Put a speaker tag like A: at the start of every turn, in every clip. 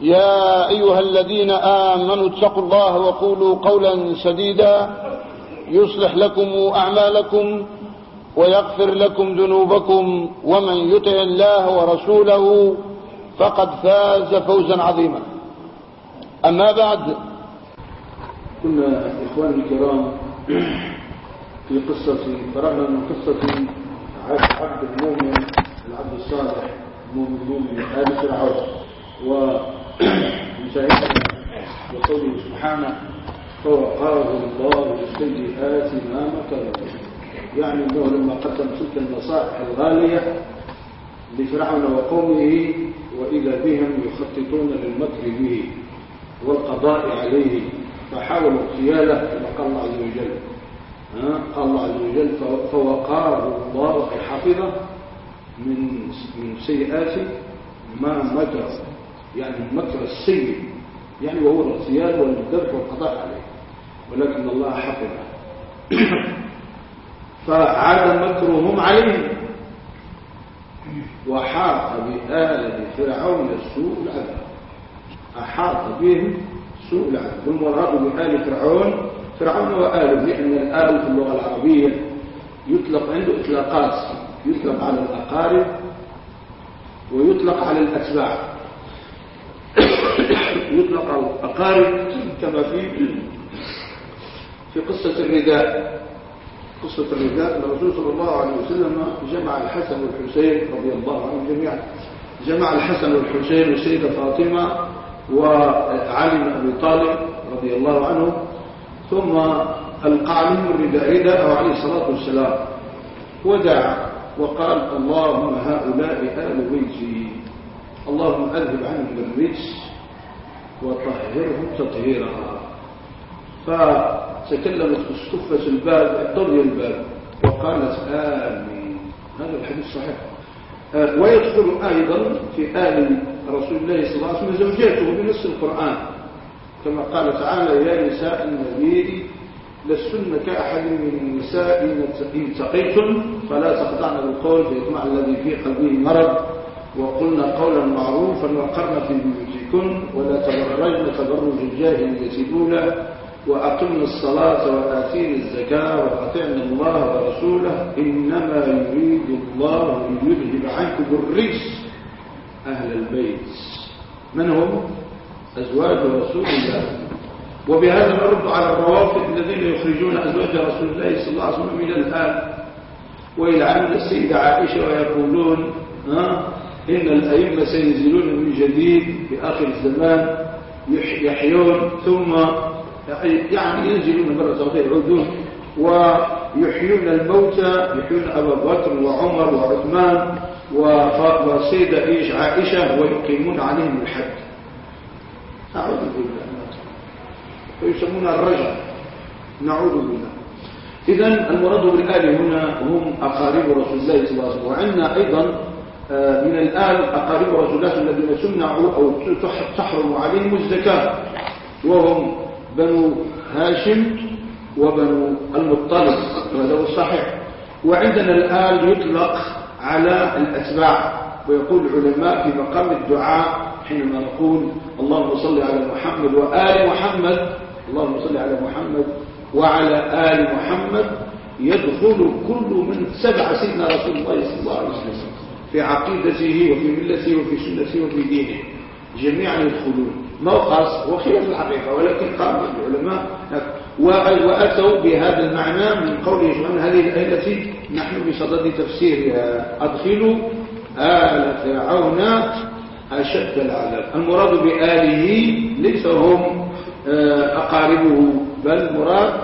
A: يا أيها الذين آمنوا اتقوا الله وقولوا قولا سديدا يصلح لكم أعمالكم ويغفر لكم ذنوبكم ومن يطع الله ورسوله فقد فاز فوزا عظيما. أما بعد
B: كنا إخواني الكرام في قصة فرغنا من قصة عبد المؤمن العبد الصالح المؤمن آل فرعون ومشاهدنا وقوله سبحانه فوقاه الله السيئات ما مكروا يعني إنه لما قدم تلك النصائح الغالية لفرعون وقومه وإذا بهم يخططون للمكر به والقضاء عليه فحاولوا اغتياله كما قال الله عز وجل قال الله عز وجل فوقاه الله حفظه من من سيئات ما مكر يعني المكر السيء يعني وهو الاغتيال والذبح والقضاء عليه. ولكن الله حفظه. فعاد مكرهم عليهم وحاط بآل فرعون سوء العذاب. أحاط بهم سوء العذاب. والمراد بآل فرعون. فرعون وآله لأن الآل في اللغة العربية يطلق عنده إطلاقات. يطلق على الأقارب ويطلق على الأتباع. يطلق على الأقارب كما في في قصة الرداء. قصة الرداء الرسول صلى الله عليه وسلم جمع الحسن والحسين رضي الله عنهم جميعا. جمع الحسن والحسين والسيدة فاطمة وعلي بن أبي طالب رضي الله عنه ثم ألقى عليهم الرداء رداءه عليه الصلاة والسلام. ودعا وقال اللهم هؤلاء آل بيتي. اللهم أذهب عنهم الرجس وطهرهم تطهيرا فتكلمت استفة الباب طري الباب وقالت آمين. هذا الحديث صحيح. ويدخل أيضا في آل رسول الله صلى الله عليه وسلم زوجاته بنص القرآن. كما قال تعالى يا نساء النبي لستن كأحد من النساء إن تقيتن فلا تخضعن بالقول فيطمع الذي في قلبه مرض. وقلنا قولا معروفا وقرن في بيوتكن ولا تبرجن تبرج الجاهلية الأولى وأقمنا الصلاة وآتينا الزكاة وأطعنا الله ورسوله إنما يريد الله ليذهب عنكم الرجس أهل البيت. من هم؟ أزواج رسول الله. وبهذا نرد على الروافض الذين يخرجون أزواج رسول الله صلى الله عليه وسلم إلى الآن. ويلعنون السيدة عائشة ويقولون ها؟ إن الأئمة سينزلون من جديد في آخر الزمان يحيون ثم يعني ينزلون مرة أخرى يعودون ويحيون الموتى يحيون أبا بكر وعمر وعثمان وسيدة إيش عائشة ويقيمون عليهم الحد. أعوذ بالله. ويسمونها الرجل. نعوذ بالله. إذا المراد بالآل هنا هم أقارب رسول الله صلى الله عليه وسلم. وعندنا أيضا من الآل أقارب الله الذين تمنعوا أو تحرم عليهم الزكاة. وهم بنو هاشم وبنو المطلب وهذا هو الصحيح. وعندنا الآل يطلق على الأتباع. ويقول العلماء في مقام الدعاء حينما نقول اللهم صل على محمد وآل محمد. اللهم صل على محمد وعلى آل محمد. يدخل كل من سبع سيدنا رسول الله صلى الله عليه وسلم. في عقيدته وفي ملته وفي سنته وفي دينه. جميعا يدخلون. ما هو خاص هو خلاف الحقيقة ولكن قال العلماء. وأتوا بهذا المعنى من قوله سبحانه هذه الآية التي نحن بصدد تفسيرها أدخلوا آل فرعون أشد العذاب. المراد بآله ليس هم آه، أقاربه بل المراد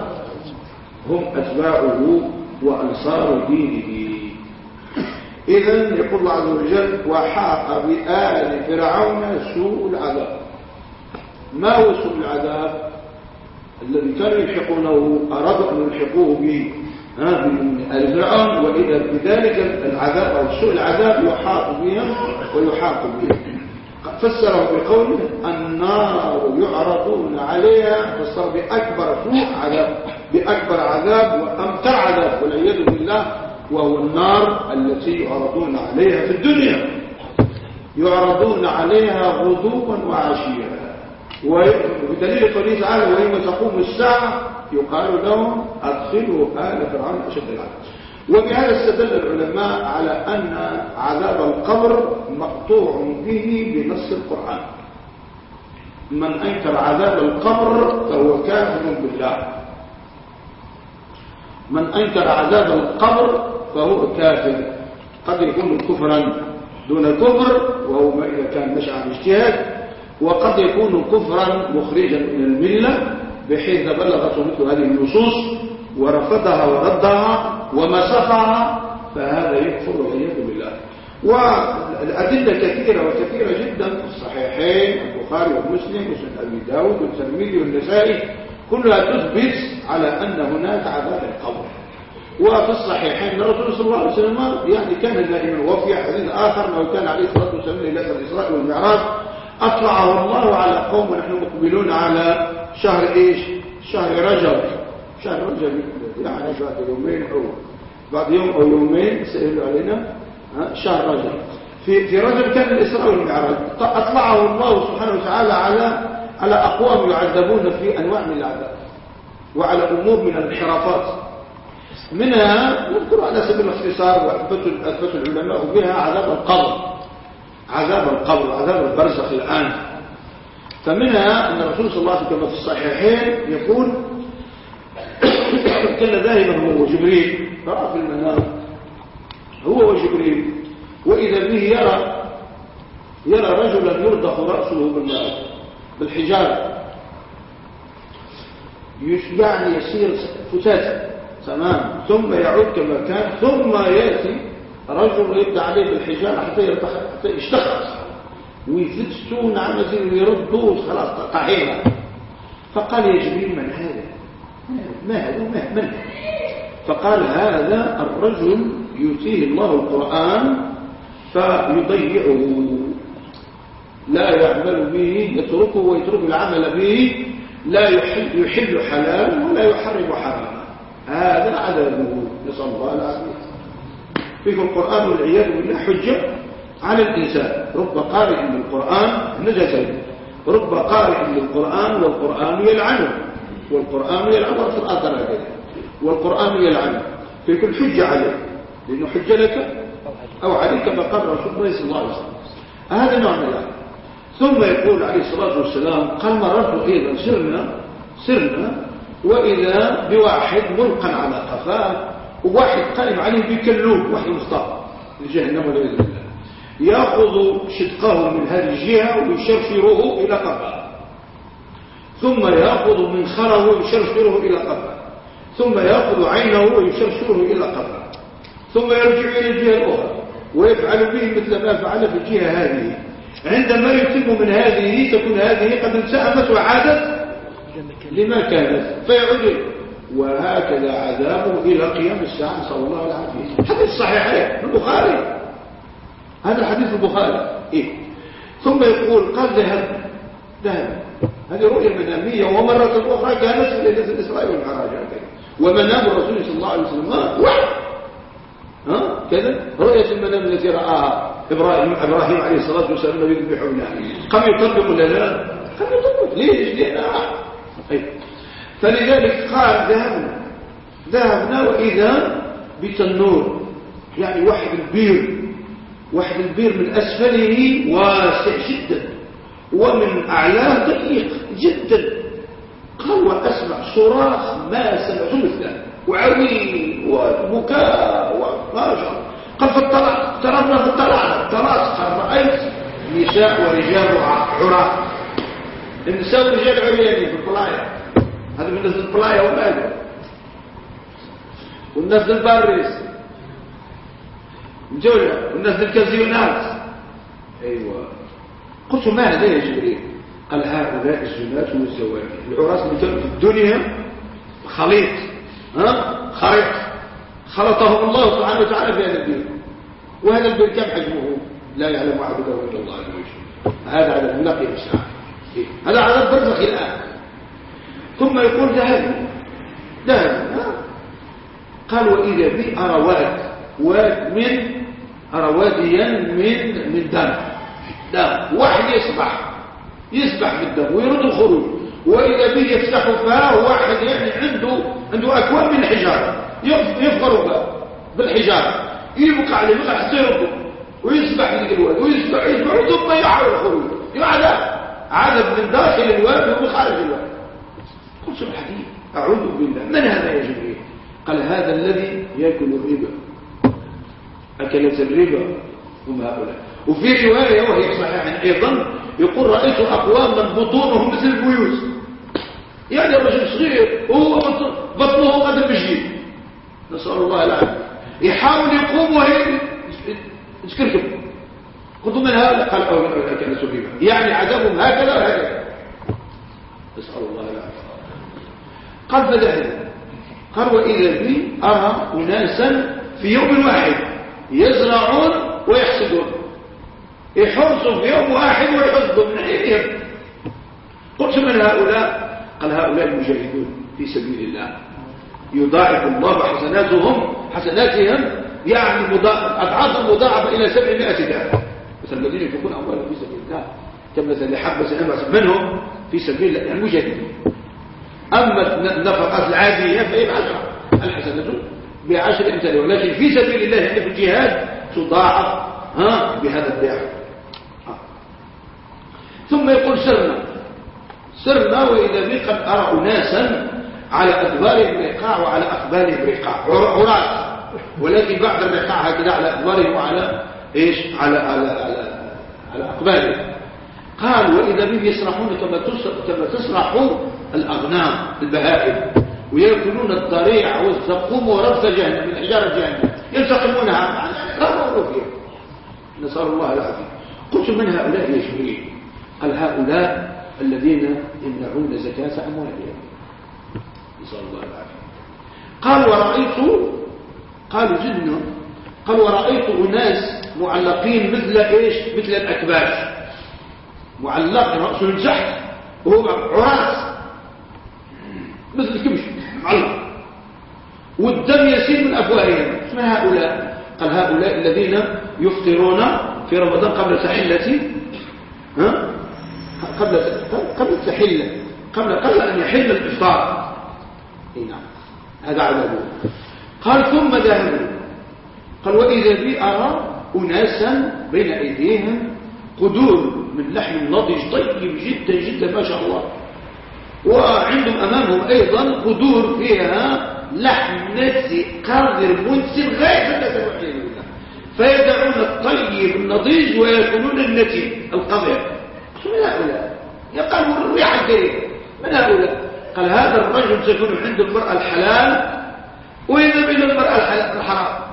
B: هم أتباعه وأنصار دينه. إذا يقول الله عز وجل وحاق بآل فرعون سوء العذاب. ما هو سوء العذاب؟ الذي كانوا يلحقونه أرادوا أن يلحقوه به آل فرعون وإذا بذلك العذاب أو سوء العذاب يحاط بهم ويحاق بهم. فسره بقوله النار يعرضون عليها فسر بأكبر سوء عذاب بأكبر عذاب وأمتع عذاب والعياذ بالله وهو النار التي يعرضون عليها في الدنيا. يعرضون عليها غدوا وعشيا. ودليل قوله تعالى ويوم تقوم الساعة يقال لهم أدخلوا آل فرعون أشد العذاب. وبهذا استدل العلماء على أن عذاب القبر مقطوع به بنص القرآن. من أنكر عذاب القبر فهو كافر بالله. من أنكر عذاب القبر فهو كافر. قد يكون كفرا دون كفر وهو ما إذا كان نشأ عن اجتهاد وقد يكون كفرا مخرجا من الملة بحيث بلغته مثل هذه النصوص ورفضها وردها ومسخها فهذا يكفر والعياذ بالله. والأدلة كثيرة وكثيرة جدا في الصحيحين البخاري ومسلم وسنن أبي داود والترمذي والنسائي كلها تثبت على أن هناك عذاب القبر. وفي الصحيحين الرسول صلى الله عليه وسلم يعني كان دائما وفي حديث آخر أنه كان عليه الصلاة والسلام ليلة الإسراء والمعراج أطلعه الله على قوم ونحن مقبلون على شهر إيش؟ شهر رجب. شهر رجب يعني بعد يومين أو بعد يوم أو يومين سئلوا علينا شهر رجب. في في رجب كان الإسراء والمعراج أطلعه الله سبحانه وتعالى على على أقوام يعذبون في أنواع من العذاب وعلى أمور من الانحرافات. منها نذكر على سبيل الاختصار وأثبت العلماء بها عذاب القبر. عذاب القبر عذاب البرزخ الآن. فمنها أن الرسول صلى الله عليه وسلم في الصحيحين يقول كان ذاهبا هو وجبريل. رأى في المنام هو وجبريل. وإذا به يرى يرى رجلا يرضخ رأسه بالحجارة يعني يسير فتاتا تمام. ثم يعود كما كان ثم يأتي رجل يبدأ عليه بالحجارة حتى يشتخص. ويفتشون عن ويردوا خلاص طحينة فقال يا جبريل من هذا؟ ما هذا؟ ما من؟ فقال هذا الرجل يؤتيه الله القرآن فيضيعه. لا يعمل به يتركه ويترك العمل به لا يحل حلال ولا يحرم حرام هذا عذابه نسأل الله العافية في القرآن والعياذ بالله حجة على الإنسان. رب قارئ للقرآن نجسين رب قارئ للقرآن والقرآن يلعنه. والقرآن يلعن في الآخر هكذا والقرآن يلعن فيكون حجة عليه. لأنه حجة لك أو عليك قال رسول الله صلى الله عليه وسلم. هذا نوع من الآن ثم يقول عليه الصلاة والسلام قال مررت أيضا سرنا. سرنا. وإذا بواحد ملقا على قفاه وواحد قائم عليه بكلوب واحد مختار لجهنم والعياذ بالله. يأخذ شدقه من هذه الجهة ويشرشره إلى قفاه. ثم يأخذ منخره ويشرشره إلى قفاه. ثم يأخذ عينه ويشرشره إلى قفاه. ثم يرجع إلى الجهة الأخرى. ويفعل به مثل ما فعل في الجهة هذه. عندما يتم من هذه تكون هذه قد انسأمت وعادت لما كانت. فيعود وهكذا عذابه إلى قيام الساعة صلى الله عليه وسلم. حديث صحيحين في البخاري. هذا حديث البخاري. إيه؟ ثم يقول قال ذهب. ذهب. هذه رؤية منامية ومرة أخرى كانت في ليلة الإسراء والمعراج. ومنام الرسول صلى الله عليه وسلم. ها؟ كذا. رؤية المنام التي رآها إبراهيم إبراهيم عليه الصلاة والسلام يذبحونه قام يطبق ولا لا؟ قام يطبق. ليش؟ لأنه طيب. فلذلك قال ذهبنا ذهبنا وإذا بتنور يعني واحد البير واحد البير من أسفله واسع جدا ومن أعلاه ضيق جدا. قال وأسمع صراخ ما سمعت مثله. وعويل وبكاء وما شاء قال فاطلع ترى فاطلعنا تراس قال رأيت نساء ورجال عراة النساء والرجال عريانين في البلايا هذا من ناس البلايا وما والناس الباريس الجولة والناس الكازيونات أيوه. قلت ما هذا يا جبريل؟ قال هؤلاء الزنات والزواج العراس من في الدنيا خليط ها؟ خليط خلطهم الله سبحانه وتعالى في هذا البيت وهذا البيت كم حجمه؟ لا يعلم عبده إلا الله. عز وجل هذا على النقي الساعة هذا على البرزخ الآن. ثم يقول ذهب. ذهب. قال وإذا بي ارى واد من ارى واديا من من دم. دم واحد يسبح. يسبح في الدم ويرد الخروج. وإذا به يفتح فاه واحد يعني عنده عنده اكواب من الحجارة. يفقر فاه بالحجارة. يبقى عليه يبقى حتى يرد ويسبح في الواد ويسبح يسبح ثم يحاول الخروج. يعذب عذب من داخل الواد ومن خارج الواد قلت الحديث أعوذ بالله. من هذا يا جبريل؟ قال هذا الذي يأكل الربا. أكلت الربا هم هؤلاء. وفي رواية وهي صحيحة أيضا يقول رأيت أقواما بطونهم مثل البيوت. يعني الرجل صغير وهو بطنه قد بجيل. نسأل الله العافية. يحاول يقوم وهي تكركب من هذا؟ قال أو كان سبيبا يعني عذابهم هكذا وهكذا. نسأل الله العافية. قال فذهب قال وإذا بي أرى أناسا في يوم واحد يزرعون ويحسدون. يحرصوا في يوم واحد ويحصدوا من عينهم قلت من هؤلاء؟ قال هؤلاء المجاهدون في سبيل الله. يضاعف الله حسناتهم حسناتهم يعني أضعاف مضاعفة إلى 700 ضعف الذين ينفقون أموالهم في سبيل الله. كمثل حبة أنبعث منهم في سبيل الله يعني مجاهدين أما النفقات العادية فهي بعشرة. الحسنة بعشر أمثالها ولكن في سبيل الله يعني في الجهاد تضاعف ها بهذا الضعف ثم يقول سرنا. سرنا وإذا بي قد أرى أناسا على أدبارهم رقاع وعلى أقبالهم رقاع عراة ولكن بعد الرقاع هكذا على أدبارهم وعلى إيش؟ على على على, على أقبالهم قال وإذا بهم يسرحون كما كما تسرح الأغنام البهائم ويأكلون الضريع والزقوم ورفث جهنم من حجارة جهنم يلتقمونها لا فيها نسأل الله العافية. قلت من هؤلاء يا جبريل قال هؤلاء الذين يمنعون زكاة أموالهم. نسأل الله العافية. قال ورأيت قالوا جدنا قال ورأيت أناس معلقين مثل إيش؟ مثل الأكباش. معلق رأسه من تحت وهو عراس. مثل الكبش معلق. والدم يسيل من أفواههم. ما هؤلاء؟ قال هؤلاء الذين يفطرون في رمضان قبل تحلة ها؟ قبل قبل التحلة قبل قبل أن يحل الإفطار. اي نعم. هذا عذابه قال ثم ذهبوا. قال وإذا بي أرى أناسا بين أيديهم قدور من لحم نضج طيب جدا جدا ما شاء الله. وعندهم أمامهم أيضا قدور فيها لحم نسي قادر منسي غاية فيدعون الطيب النضيج ويأكلون النتي القذر من هؤلاء؟ يقال الريح الكريم. من هؤلاء؟ قال هذا الرجل سيكون عند المرأة الحلال وإذا بين المرأة الحرام.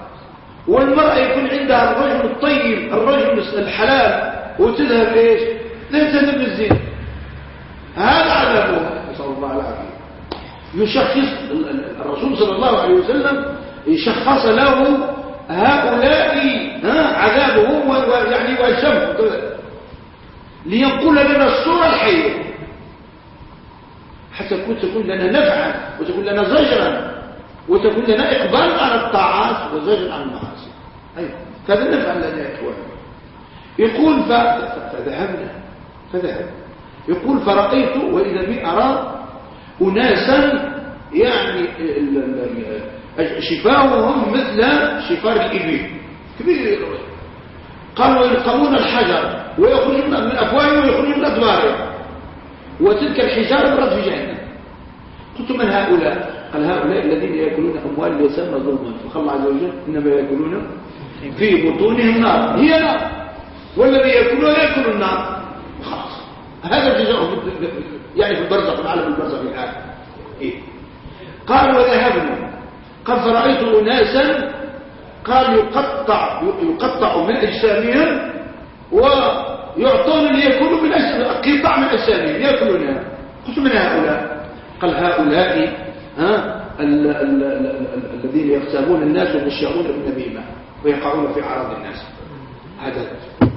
B: والمرأة يكون عندها الرجل الطيب الرجل الحلال وتذهب إيش؟ تذهب الزين هذا عذابه نسأل الله العافية. يشخص الرسول صلى الله عليه وسلم يشخص له هؤلاء عذابهم يعني والشمس ليقول لنا الصورة الحية. حتى تكون لنا نفعا وتكون لنا زجرا. وتكون لنا إقبال على الطاعات وزجر عن المعاصي. أيوة. هذا النفع الذي يكون. يقول فذهبنا. فذهب. يقول فرأيت وإذا بي أرى أناسا يعني شفاؤهم مثل شفار الإبل. كبير قالوا يلقمون الحجر ويخرجون من أفواههم ويخرجون من أدبارهم وتلك الحجارة مرد في جهنم. قلت من هؤلاء؟ قال هؤلاء الذين يأكلون أموال اليتامى ظلما فقال عز وجل إنما يأكلون في بطونهم نار. هي نار والذي يأكلون يأكل النار. خلاص. هذا الجزاء يعني في البرزخ في العالم البرزخ الآن. إيه؟ قال وذهبنا. قد فرأيت أناسا قال يقطع يقطع من أجسامهم ويعطون ليأكلوا من قطع من أجسامهم يأكلونها. قلت من هؤلاء؟ قال هؤلاء ها الذين يغتابون الناس ويشاؤون بالنميمة ويقعون في أعراض الناس. هذا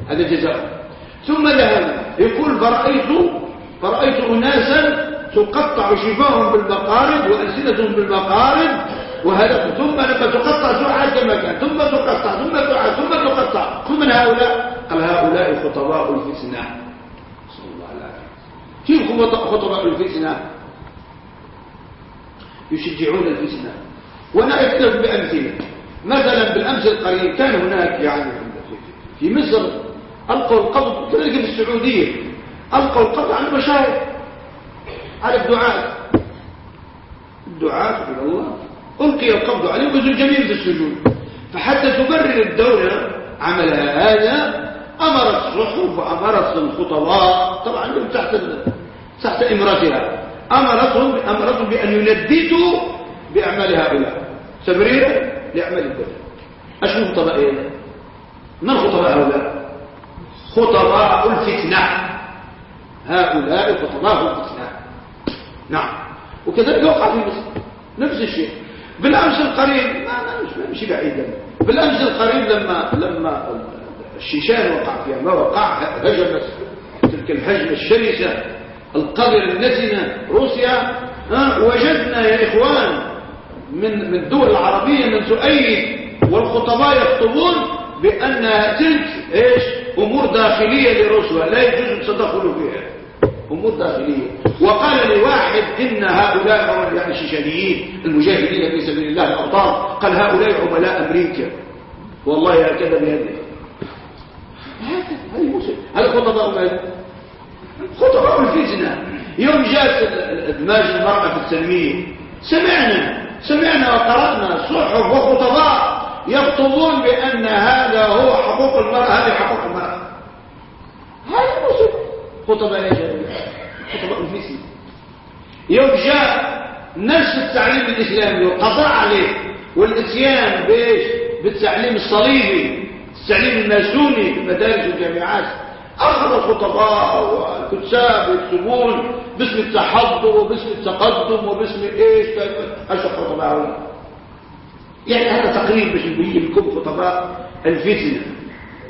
B: هذا جزاء. ثم ذهب يقول فرأيت فرأيت أناسا تقطع شفاهم بالمقارب وألسنتهم بالمقارب وهذا ثم لما تقطع تعاد كما كان ثم تقطع ثم تعاد ثم تقطع. قل من هؤلاء؟ قال هؤلاء خطباء الفتنة. صلى الله وسلم. كيف خطباء الفتنة؟ يشجعون الفتنة. وأنا اكتب بأمثلة. مثلا بالأمس القريب كان هناك يعني في مصر ألقوا القبض كذلك في السعودية ألقوا القبض على المشايخ على الدعاة. الدعاة إلى الله. ألقي القبض عليهم وزوا في السجود. فحتى تبرر الدولة عملها هذا امرت الصحف وامرت الخطباء طبعا تحت تحت امرتها أمرتهم أمرتهم بأن ينددوا بأعمال هؤلاء. تبريرا لأعمال الدولة أشهر خطباء إيه؟ من خطباء هؤلاء؟ خطباء الفتنة. هؤلاء خطباء الفتنة. نعم. وكذلك وقع في مصر. نفس الشيء. بالأمس القريب ما نمشي بعيدا بالأمس القريب لما لما الشيشان وقع فيها ما وقع هجمت تلك الهجمة الشرسة. القذر النتنة روسيا وجدنا يا إخوان من الدول العربية من تؤيد والخطباء يخطبون بأن تلك إيش؟ أمور داخلية لروسيا لا يجوز التدخل فيها. أمور داخلية. وقال لواحد إن هؤلاء يعني الشيشانيين المجاهدين في سبيل الله الأبطال قال هؤلاء عملاء أمريكا. والله هكذا بهذه هذه مسلم هذا خطباء خطباء الفتنة. يوم جاءت ادماج المرأة في التنمية سمعنا سمعنا وقرأنا صحف وخطباء يخطبون بأن هذا هو حقوق المرأة هذه حقوق المرأة. هذا مصيبة خطباء خطباء الفتنة يوم جاء نفس التعليم الإسلامي والقضاء عليه والإتيان بإيش؟ بالتعليم الصليبي التعليم الماسوني في المدارس والجامعات أخذ الخطباء والكتاب يكتبون باسم التحضر وباسم التقدم وباسم إيش أشهر خطباء يعني هذا تقريب نبين لكم خطباء الفتنة.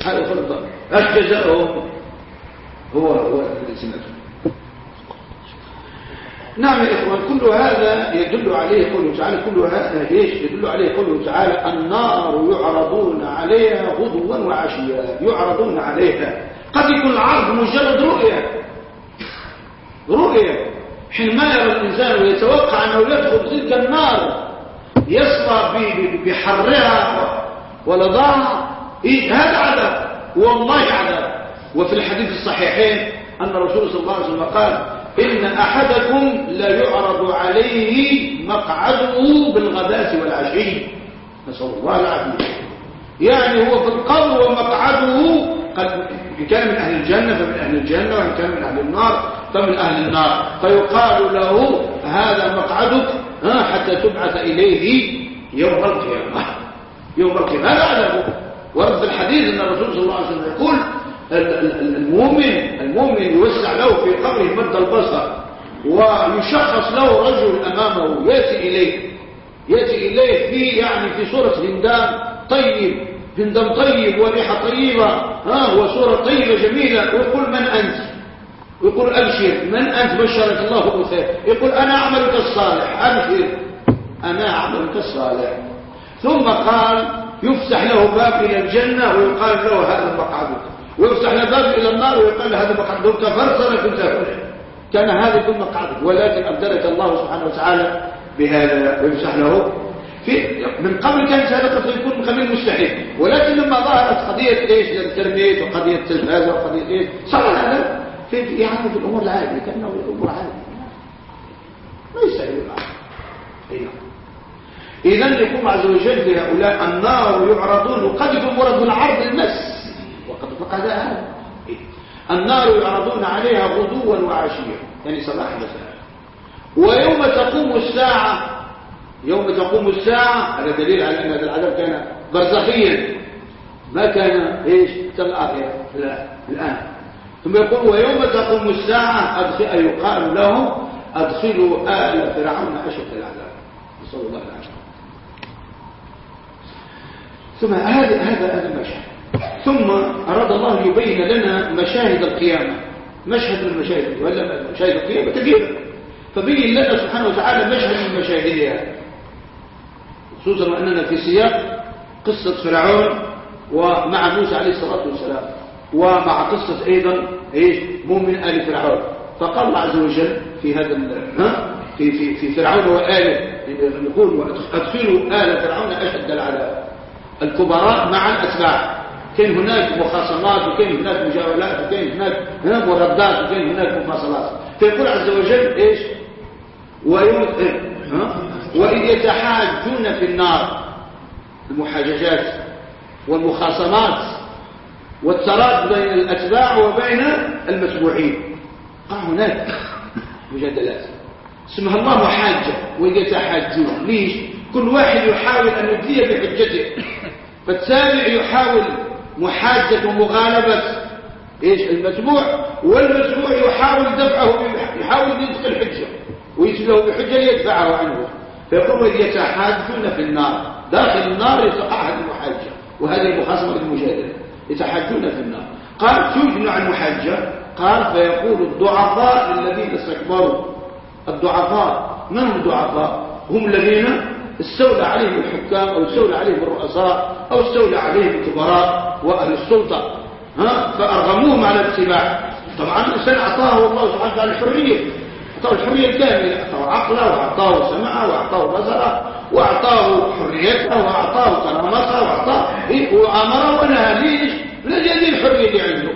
B: هذا خطباء إيش جزاؤهم هو هو سمعتم نعم يا إخوان كل هذا يدل عليه قوله تعالى كل هذا إيش؟ يدل عليه قوله تعالى النار يعرضون عليها غدوا وعشيا. يعرضون عليها. قد يكون العرض مجرد رؤية. رؤية. حينما يرى الإنسان ويتوقع أنه يدخل تلك النار يصفى بحرها ولظاها إيه هذا عذاب. والله عذاب. وفي الحديث الصحيحين أن الرسول صلى الله عليه وسلم قال إن أحدكم لا يعرض عليه مقعده بالغداة والعشي. نسأل الله العافية. يعني هو في القبر ومقعده قد إن كان من أهل الجنة فمن أهل الجنة وإن كان من أهل النار فمن أهل النار. فيقال له هذا مقعدك حتى تبعث إليه يوم القيامة. يوم القيامة. هذا عذابه ورد في الحديث أن الرسول صلى الله عليه وسلم يقول المؤمن المؤمن يوسع له في قبره مد البصر ويشخص له رجل أمامه يأتي إليه يأتي إليه في يعني في صورة هندام طيب هندم طيب وريحة طيبة. ها وصورة طيبة جميلة. ويقول من أنت؟ ويقول أبشر. من أنت؟ بشرك الله بالخير يقول أنا عملك الصالح. أبشر. أنا عملك الصالح. ثم قال يفتح له باب إلى الجنة. ويقال له هذا مقعدك ويفتح له باب إلى النار. ويقال له هذا مقعدك كفرت أنا كنت كان هذا يكون مقعدك. ولكن أبدلك الله سبحانه وتعالى بهذا. ويفتح له في من قبل كان هذا قد يكون من قبيل مستحيل. ولكن لما ظهرت قضية إيش؟ الإنترنت وقضية التلفاز وقضية إيش؟ صار هذا في يعني في الأمور العادية كأنه الأمور عادية. ما يستحيل نعم. إذا يقوم عز وجل لهؤلاء النار يعرضون وقد يكون مرض العرض المس. وقد فقد هذا. النار يعرضون عليها غدوا وعشيا. يعني صباح مساء ويوم تقوم الساعة يوم تقوم الساعة هذا دليل على أن هذا العذاب كان برزخيا. ما كان إيش؟ في الآخرة الآن. ثم يقول ويوم تقوم الساعة أدخل يقال لهم أدخلوا آل فرعون أشد العذاب. نسأل الله العافية. ثم هذا هذا هذا المشهد. ثم أراد الله يبين لنا مشاهد القيامة. مشهد من ولا مشاهد القيامة؟ كثيرة فبين لنا سبحانه وتعالى مشهد من مشاهدها. خصوصا وأننا في سياق قصة فرعون ومع موسى عليه الصلاة والسلام ومع قصة أيضا إيش؟ مؤمن آل فرعون. فقال الله عز وجل في هذا ها؟ في في في فرعون وآله نقول أدخلوا آل فرعون أشد العذاب. الكبراء مع الأتباع. كان هناك مخاصمات وكان هناك مجاولات وكان هناك مردات وكان هناك مفاصلات فيقول عز وجل إيش؟ ويوم وإذ يتحاجون في النار المحاججات والمخاصمات والتراد بين الأتباع وبين المتبوعين. قع هناك مجادلات. اسمها الله محاجة وإذ يتحاجون. ليش؟ كل واحد يحاول أن يدلي بحجته. فالتابع يحاول محاجة ومغالبة. إيش؟ المتبوع. والمتبوع يحاول دفعه يحاول يدخل الحجة ويسله بحجة يدفعه عنه. فيقوم إذ يتحاجون في النار. داخل النار يتقاعد المحاجة وهذه مخاصمة المجادلة يتحاجون في النار. قال توجن عن المحاجة. قال فيقول الضعفاء الذين استكبروا. الضعفاء من هم الضعفاء؟ هم الذين استولى عليهم الحكام أو استولى عليهم الرؤساء أو استولى عليهم الكبراء وأهل السلطة. ها؟ فأرغموهم على الاتباع. طبعا الإنسان أعطاه الله سبحانه وتعالى الحرية. أعطاه الحرية الكاملة أعطاه عقله وأعطاه سمعه وأعطاه بصره وأعطاه حريته وأعطاه كرامته وأعطاه إيه وأمره ونهى ليش؟ أجل الحرية اللي عنده.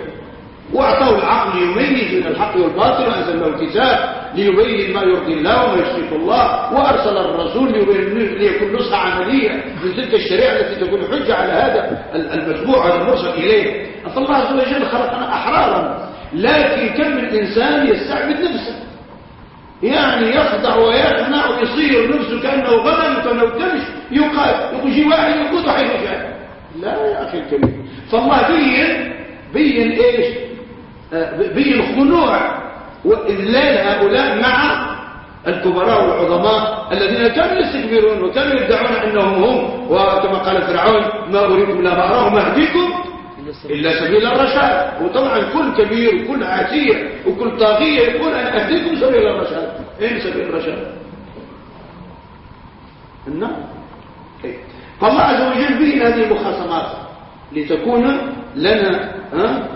B: وأعطاه العقل يميز بين الحق والباطل وأنزل له الكتاب ليبين ما يرضي الله وما يشرك الله وأرسل الرسول ليكون نسخة عملية من تلك الشريعة التي تكون حجة على هذا المتبوع هذا المرسل إليه. فالله عز وجل خلقنا أحرارا لكن كم من إنسان يستعبد نفسه. يعني يخضع ويخنع ويصير نفسه كأنه غنم كأنه كمش يقال يجي واحد يقود حيث شاء لا يا أخي الكريم. فالله بين بين إيش؟ آه، بين الخنوع وإذلال هؤلاء مع الكبراء والعظماء الذين كانوا يستكبرون وكانوا يدعون أنهم هم وكما قال فرعون ما أريكم لا ما أراه ما أهديكم إلا سبيل الرشاد. وطبعا كل كبير وكل عتير وكل طاغية يقول أنا أهديكم سبيل الرشاد. أين سبيل الرشاد؟ إيه. فالله عز وجل بين هذه المخاصمات لتكون لنا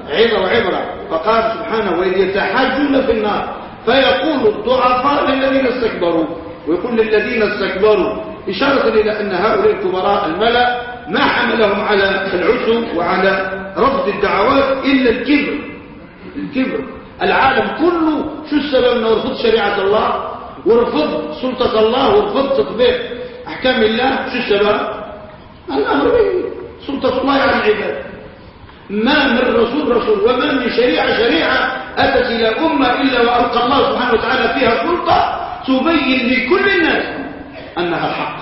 B: عظة وعبرة. فقال سبحانه وإذ يتحاجون في النار فيقول الضعفاء للذين استكبروا ويقول للذين استكبروا إشارة إلى أن هؤلاء الكبراء الملأ ما حملهم على العسو وعلى رفض الدعوات إلا الكبر. الكبر. العالم كله شو السبب أنه رفض شريعة الله؟ ورفض سلطة الله ورفض تطبيق أحكام الله. شو السبب؟ الأمر سلطة الله على العباد. ما من رسول رسول وما من شريعة شريعة أتت إلى أمة إلا وألقى الله سبحانه وتعالى فيها سلطة تبين لكل الناس أنها الحق.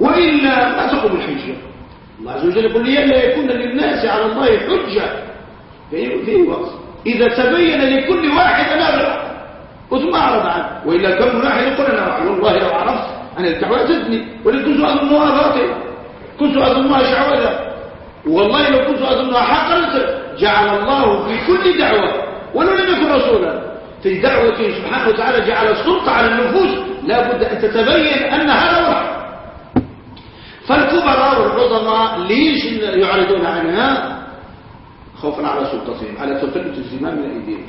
B: وإلا ما تقوم الحجة. الله عز وجل يقول لئلا يكون للناس على الله حجة. في في وقت إذا تبين لكل واحد الحق وثم أعرض عنه. وإلا كم واحد يقول أنا والله لو عرفت. أنا الدعوة زدني ولكن كنت أظنها باطلة كنت أظنها شعوذة. والله لو كنت أظنها حقا جعل الله في كل دعوة. ولو لم يكن رسولا. في دعوة سبحانه وتعالى جعل السلطة على النفوس. لا بد أن تتبين أن هذا وحي. فالكبراء والعظماء ليش يعرضون عنها؟ خوفا على سلطتهم على تفلت الزمام من أيديهم.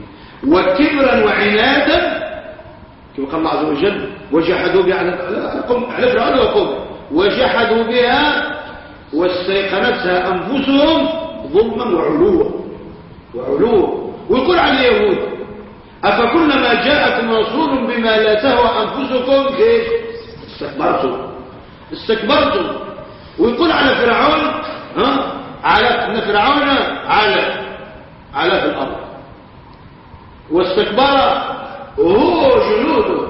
B: وكبرا وعنادا كما قال الله عز وجل وجحدوا بها على فرعون وقومه. وجحدوا بها واستيقنتها أنفسهم ظلما وعلوا. وعلوا. ويقول عن اليهود أفكلما جاءكم رسول بما لا تهوى أنفسكم إيش؟ استكبرتم. استكبرتم. ويقول على فرعون ها؟ على إن فرعون على على في الأرض. واستكبر وهو جنوده.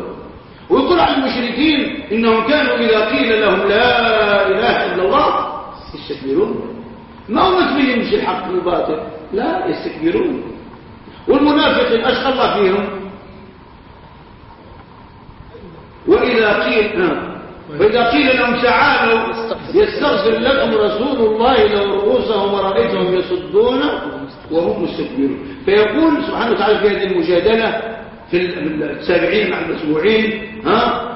B: ويقول على المشركين إنهم كانوا إذا قيل لهم لا إله إلا الله يستكبرون. ما هو مثلهم مش الحق والباطل؟ لا يستكبرون. والمنافقين أشقى الله فيهم. وإذا قيل نعم وإذا قيل لهم تعالوا يستغفر لكم رسول الله لو رؤوسهم ورأيتهم يصدون وهم مستكبرون. فيقول سبحانه وتعالى في هذه المجادلة في السابعين مع المسبوعين ها؟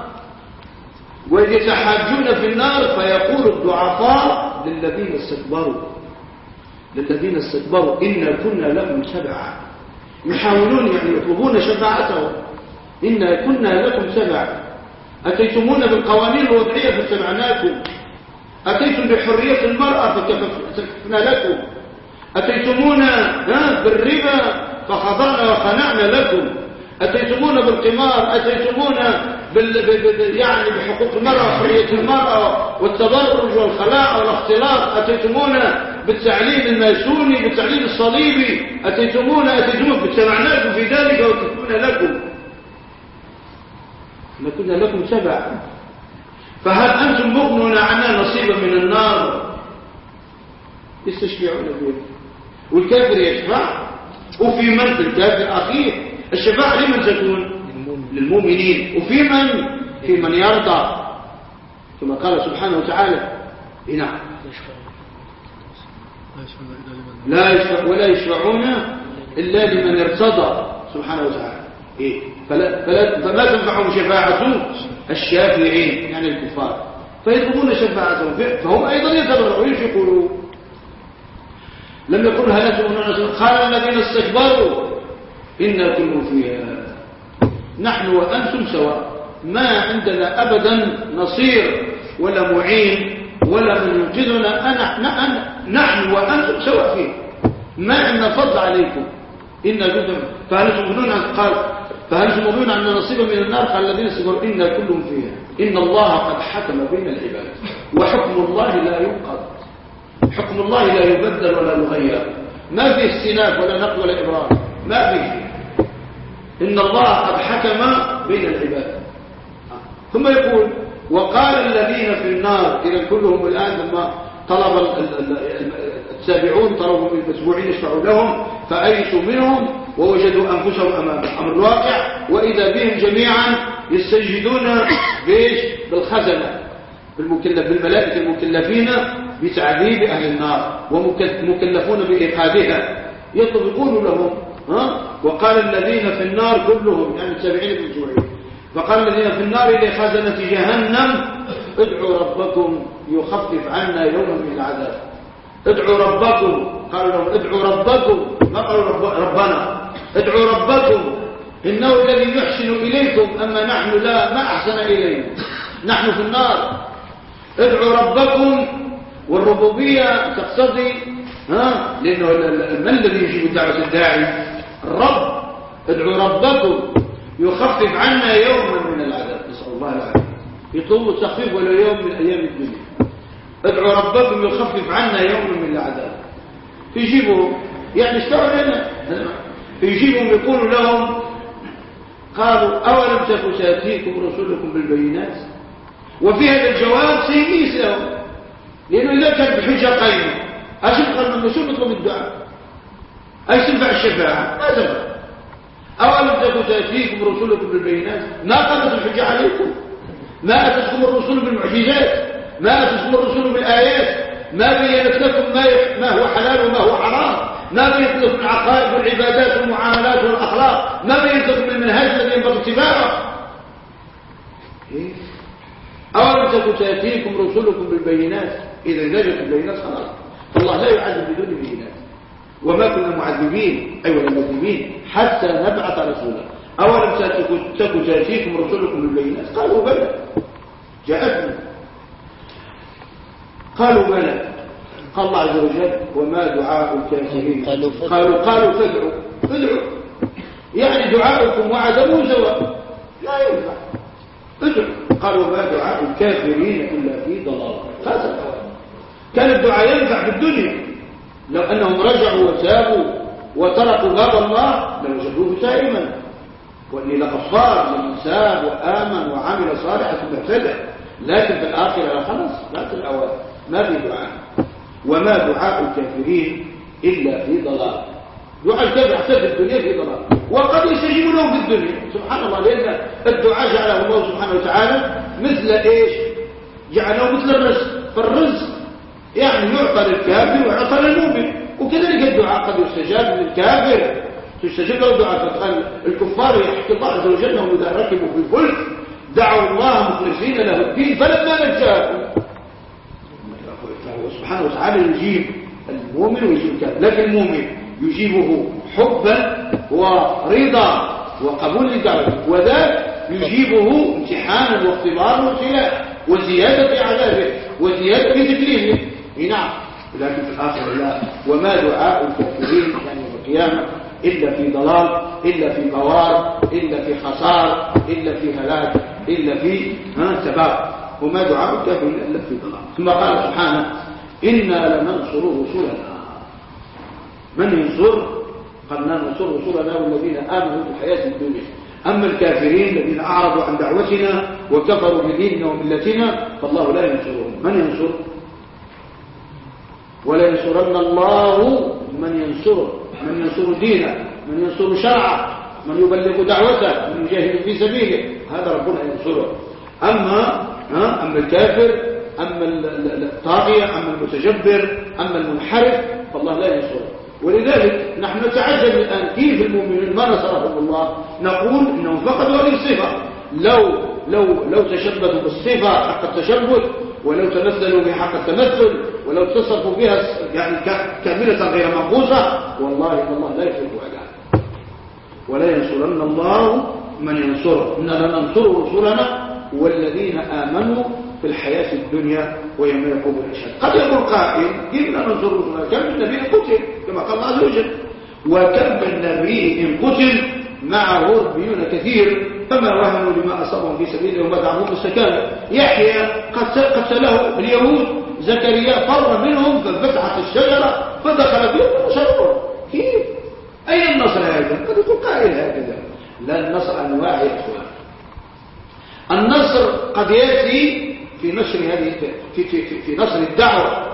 B: ويتحاجون في النار فيقول الضعفاء للذين استكبروا للذين استكبروا إنا كنا لكم تبعا يحاولون يعني يطلبون شفاعتهم إنا كنا لكم تبعا أتيتمون بالقوانين الوضعية فاتبعناكم أتيتم بحرية المرأة فكففنا لكم أتيتمون بالربا فخضعنا وخنعنا لكم؟ أتيتمون بالقمار؟ أتيتمون بال... يعني بحقوق المرأة وحرية المرأة والتبرج والخلاع والاختلاط؟ أتيتمون بالتعليم الماسوني بالتعليم الصليبي؟ أتيتمون أتيتمون فاتبعناكم في ذلك وكففنا لكم. لكنا لكم تبعا فهل أنتم مغنون عنا نصيبا من النار؟ يستشفعون به والكافر يشفع وفي من في الكافر أخير الشفاعة لمن تكون؟ للمؤمنين. وفي من؟ في من يرضى. كما قال سبحانه وتعالى نعم لا يشفع ولا يشفعون إلا لمن ارتضى. سبحانه وتعالى. إيه؟ فلا, فلا فما تنفعهم شفاعة الشافعين يعني الكفار. فيطلبون شفاعتهم فهم أيضا يتبرعون إيش يقولوا لم يقل هل تؤمنون قال الذين استكبروا إنا كل فيها. نحن وأنتم سواء ما عندنا أبدا نصير ولا معين ولا من ينقذنا. أنا نحن وأنتم سواء فيه. ما عندنا فضل عليكم. إن جدا فهل تؤمنون قال فهل تمرون أن نصيب من النار؟ قال الذين استكبروا إنا كلهم فيها. إن الله قد حكم بين العباد. وحكم الله لا ينقض. حكم الله لا يبدل ولا يغير. ما في استناف ولا نقل ولا إبرار. ما في إن الله قد حكم بين العباد. ثم يقول وقال الذين في النار إذا كلهم الآن لما طلب التابعون طلبوا من المتبوعين يشفعوا لهم فأيسوا منهم ووجدوا أنفسهم أمام أمر الواقع وإذا بهم جميعا يستجدون بإيش؟ بالخزنة بالمكلف بالملائكة المكلفين بتعذيب أهل النار ومكلفون بإيقادها يطبقون لهم ها؟ وقال الذين في النار كلهم يعني التابعين بالجوعين فقال الذين في النار لخزنة جهنم ادعوا ربكم يخفف عنا يوما من العذاب. ادعوا ربكم. قالوا لهم ادعوا ربكم. ما قالوا رب ربنا؟ ادعوا ربكم. إنه الذي يحسن إليكم أما نحن لا ما أحسن إلينا. نحن في النار. ادعوا ربكم. والربوبية تقتضي ها؟ لأنه من الذي يجيب دعوة الداعي؟ الرب. ادعوا ربكم. يخفف عنا يوما من العذاب. نسأل الله العافية. يطلب التخفيف ولا يوم من أيام الدنيا. ادعوا ربكم يخفف عنا يوما من العذاب. يجيبوا يعني اشتعوا لنا. يجيبهم يقولوا لهم قالوا أولم تكن تأتيكم رسولكم بالبينات؟ وفي هذا الجواب سيميس لهم. لأنه إذا كان بحجة قيمة أشد قال من شو نطلب الدعاء. أي تنفع الشفاعة؟ ما تنفع أولم تكن تأتيكم رسولكم بالبينات؟ ما قامت الحجة عليكم. ما أتتكم الرسول بالمعجزات ما أتتكم الرسول بالآيات ما بينت لكم ما, ما هو حلال وما هو حرام ما بينت لكم العقائد والعبادات والمعاملات والأخلاق ما بينت لكم المنهج الذي ينبغي اتباعه إيه؟ أولم تكن تأتيكم رسلكم بالبينات إذا نجت البينات خلاص الله لا يعذب بدون بينات. وما كنا معذبين أي ولا مذنبين حتى نبعث رسولا. أولم تكن تأتيكم رسلكم بالبينات قالوا بلى. جاءتنا. قالوا بلى. قال الله عز وجل وما دعاء الكافرين. قالوا قالوا فادعوا فادعوا يعني دعاؤكم وعدمه سواء لا ينفع. ادعوا قالوا ما دعاء الكافرين إلا في ضلال. هذا كان الدعاء ينفع في الدنيا. لو أنهم رجعوا وتابوا وتركوا باب الله لوجدوه سائما وإني لغفار لمن ساب وآمن وعمل صالحا ثم اهتدى لكن في الآخرة لا خلاص لا في الأول. ما في دعاء. وما دعاء الكافرين إلا في ضلال. دعاء الكافر حتى في الدنيا في ضلال. وقد يستجيب له في الدنيا. سبحان الله لأن الدعاء جعله الله سبحانه وتعالى مثل إيش؟ جعله مثل الرزق. فالرزق يعني يعطى للكافر ويعطى للمؤمن. وكذلك الدعاء قد يستجاب للكافر. تستجيب له دعاء الكفار يحكي الله عز وجل أنهم إذا ركبوا في الفلك دعوا الله مخلصين له الدين فلما نجاهم. فهو سبحانه وتعالى يجيب المؤمن ويجيب الكافر. لكن المؤمن يجيبه حبا ورضا وقبول لدعوته. وذاك يجيبه امتحانا واختبارا وابتلاء وزيادة في عذابه وزيادة في تكليفه نعم. لكن في الآخر لا. وما دعاء الكافرين يعني يوم القيامة؟ إلا في ضلال إلا في بوار إلا في خسار إلا في هلاك إلا في تباب وما دعاء الكافرين إلا في ضلال. ثم قال سبحانه إنا لننصر رسلنا. من ينصر؟ قد ننصر رسلنا والذين آمنوا في الحياة الدنيا. أما الكافرين الذين أعرضوا عن دعوتنا وكفروا بديننا وملتنا فالله لا ينصرهم. من ينصر؟ ولا ينصرن الله من ينصره. من ينصر دينه من ينصر شرعه من يبلغ دعوته من يجاهد في سبيله هذا ربنا ينصره. أما ها أما الكافر أما الطاغية أما المتجبر أما المنحرف فالله لا ينصره. ولذلك نحن نتعجب الآن كيف المؤمنين ما نصرهم الله نقول إنهم فقدوا هذه الصفة. لو لو لو تشبثوا بالصفة حق التشبث ولو تمثلوا بحق التمثل ولو تصفوا بها يعني كاملة غير منقوصة والله الله لا يحب أعداء ولا ينصرن الله من ينصره. إننا ننصر رسلنا والذين آمنوا في الحياة الدنيا ويوم يقوم الأشهاد. قد يقول قائل كيف ننصر رسلنا كم من نبي قتل كما قال الله عز وجل. وكم من نبي قتل معه ربيون كثير. فما وهنوا لما أصابهم في سبيله وما دعمهم استكانوا يحيى قتله اليهود زكريا فر منهم ففتحت الشجرة فدخل فيهم ونشرهم كيف؟ أين النصر هذا؟ قد يقول قائل هكذا. لا النصر أنواع يا إخوان. النصر قد يأتي في نشر هذه في, في, في, في نصر الدعوة.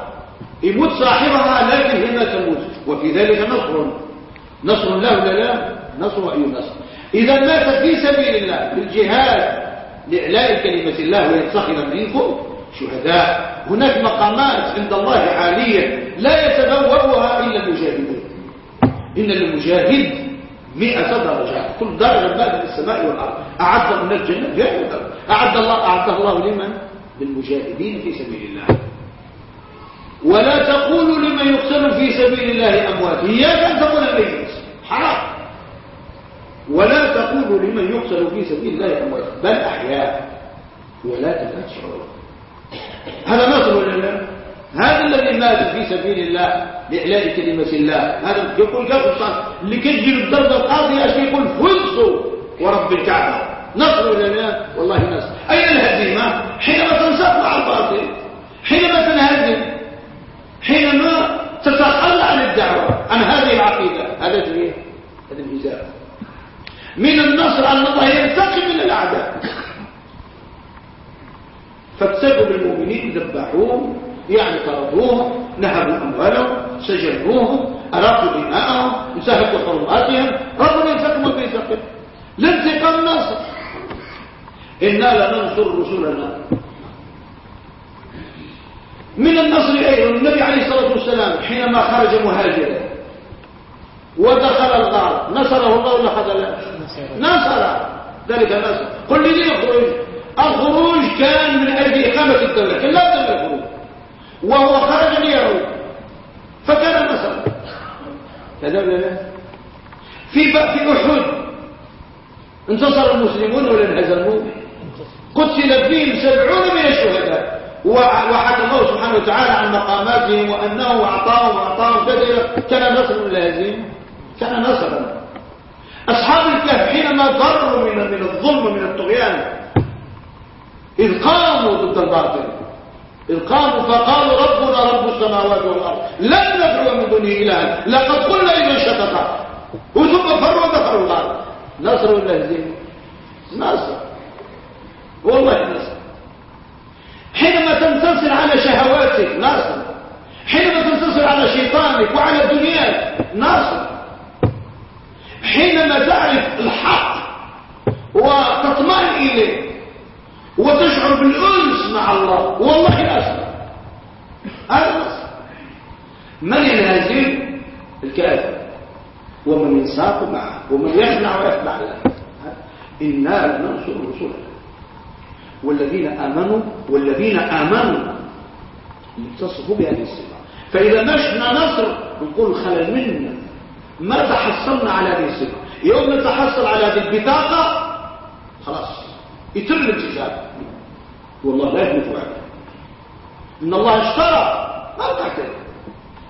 B: يموت صاحبها لكن هي ما تموت. وفي ذلك نصر. نصر له ولا لا. نصر أي نصر. إذا مات في سبيل الله بالجهاد لإعلاء كلمة الله ويتخذ منكم شهداء. هناك مقامات عند الله عالية لا يتبوأها إلا المجاهدون. إن المجاهد مئة درجة كل درجة ما بين السماء والأرض. أعد من الجنة؟ جاهد أعد الله أعد الله لمن؟ للمجاهدين في سبيل الله. ولا تقولوا لمن يقتل في سبيل الله أموات. إياك أن تقول الميت. حرام. ولا تقولوا لمن يقتل في سبيل الله أموات بل أحياء ولكن لا تشعرون هذا ولا لا هذا الذي مات في سبيل الله لإعلاء كلمة الله. هذا يقول كيف اللي كيجي الضربة القاضية أشي يقول فزوا ورب الكعبة. نصر لا والله نصر أين الهزيمة؟ حينما تنسق مع الباطل حينما تنهزم حينما تتخلى عن الدعوة عن هذه العقيدة. هذا إيه هذا الهزام من النصر أن الله ينتقم من الأعداء. فاكسبوا بالمؤمنين ذبحوهم يعني طردوهم نهبوا أموالهم سجنوهم أراقوا دماءهم انتهكوا حرماتهم. ربنا ينتقم بينتقم لانتقام نصر إنا لننصر رسلنا من النصر أيضا النبي عليه الصلاة والسلام حينما خرج مهاجرا ودخل الغار. نصره الله ولا خذله نصر. ذلك النصر. قل لي ليه الخروج كان من أجل إقامة الدولة كان لا بد الخروج. وهو خرج ليعود. فكان نصر كذا ولا لا. في في أحد. انتصر المسلمون ولا انهزموا؟ قتل فيهم سبعون من الشهداء. وحكى الله سبحانه وتعالى عن مقاماتهم وأنه أعطاهم وأعطاهم كذا كان نصر لازم. كان نصرا أصحاب الكهف حينما ضروا من من الظلم ومن الطغيان إذ قاموا ضد الباطل. إذ قاموا فقالوا ربنا رب السماوات والأرض لن ندعو من دونه إلها. لقد قلنا إذا شتتا وثم فروا دخلوا الغار نصر ولا هزيمة؟ نصر. والله نصر. حينما تنتصر على شهواتك نصر. حينما تنتصر على شيطانك وعلى دنياك نصر. حينما تعرف الحق وتطمئن إليه وتشعر بالأنس مع الله والله هذا نصر من ينهزم الكافر ومن ينساق معه ومن يخنع ويخنع له. إنا لننصر رسلنا والذين آمنوا والذين آمنوا يتصفوا بهذه الصفة. فإذا مشنا نصر نقول خلل منا. ما تحصلنا على هذه الصفة. يوم نتحصل على هذه البطاقة خلاص يتم الالتزام والله لا يهلك وعده إن الله اشترى. ما تعترف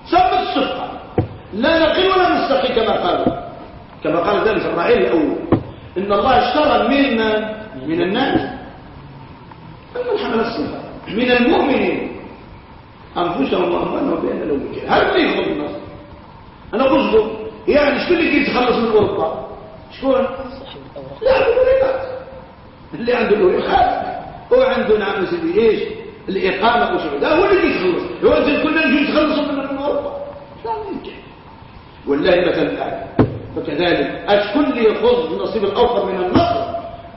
B: سمت الصفة. لا نقل ولا نستقي كما قال. كما قال ذلك الرعيل الأول. إن الله اشترى من من الناس. من حمل الصفة. من المؤمنين. أنفسهم وأموالهم بأن لهم هل اللي يخذ النصر أنا قصده يعني شكون اللي يتخلص من الأوروبا شكون؟ لا الأوريقات اللي عنده الأوريقات هو عنده نعم سيدي إيش. الإقامة وشغل ده هو اللي يتخلص هو أنت كلنا نجي نتخلص من الأوروبا لا يمكن. والله مثل الآن فكذلك أشكون اللي يخوض النصيب الأوفر من النصر.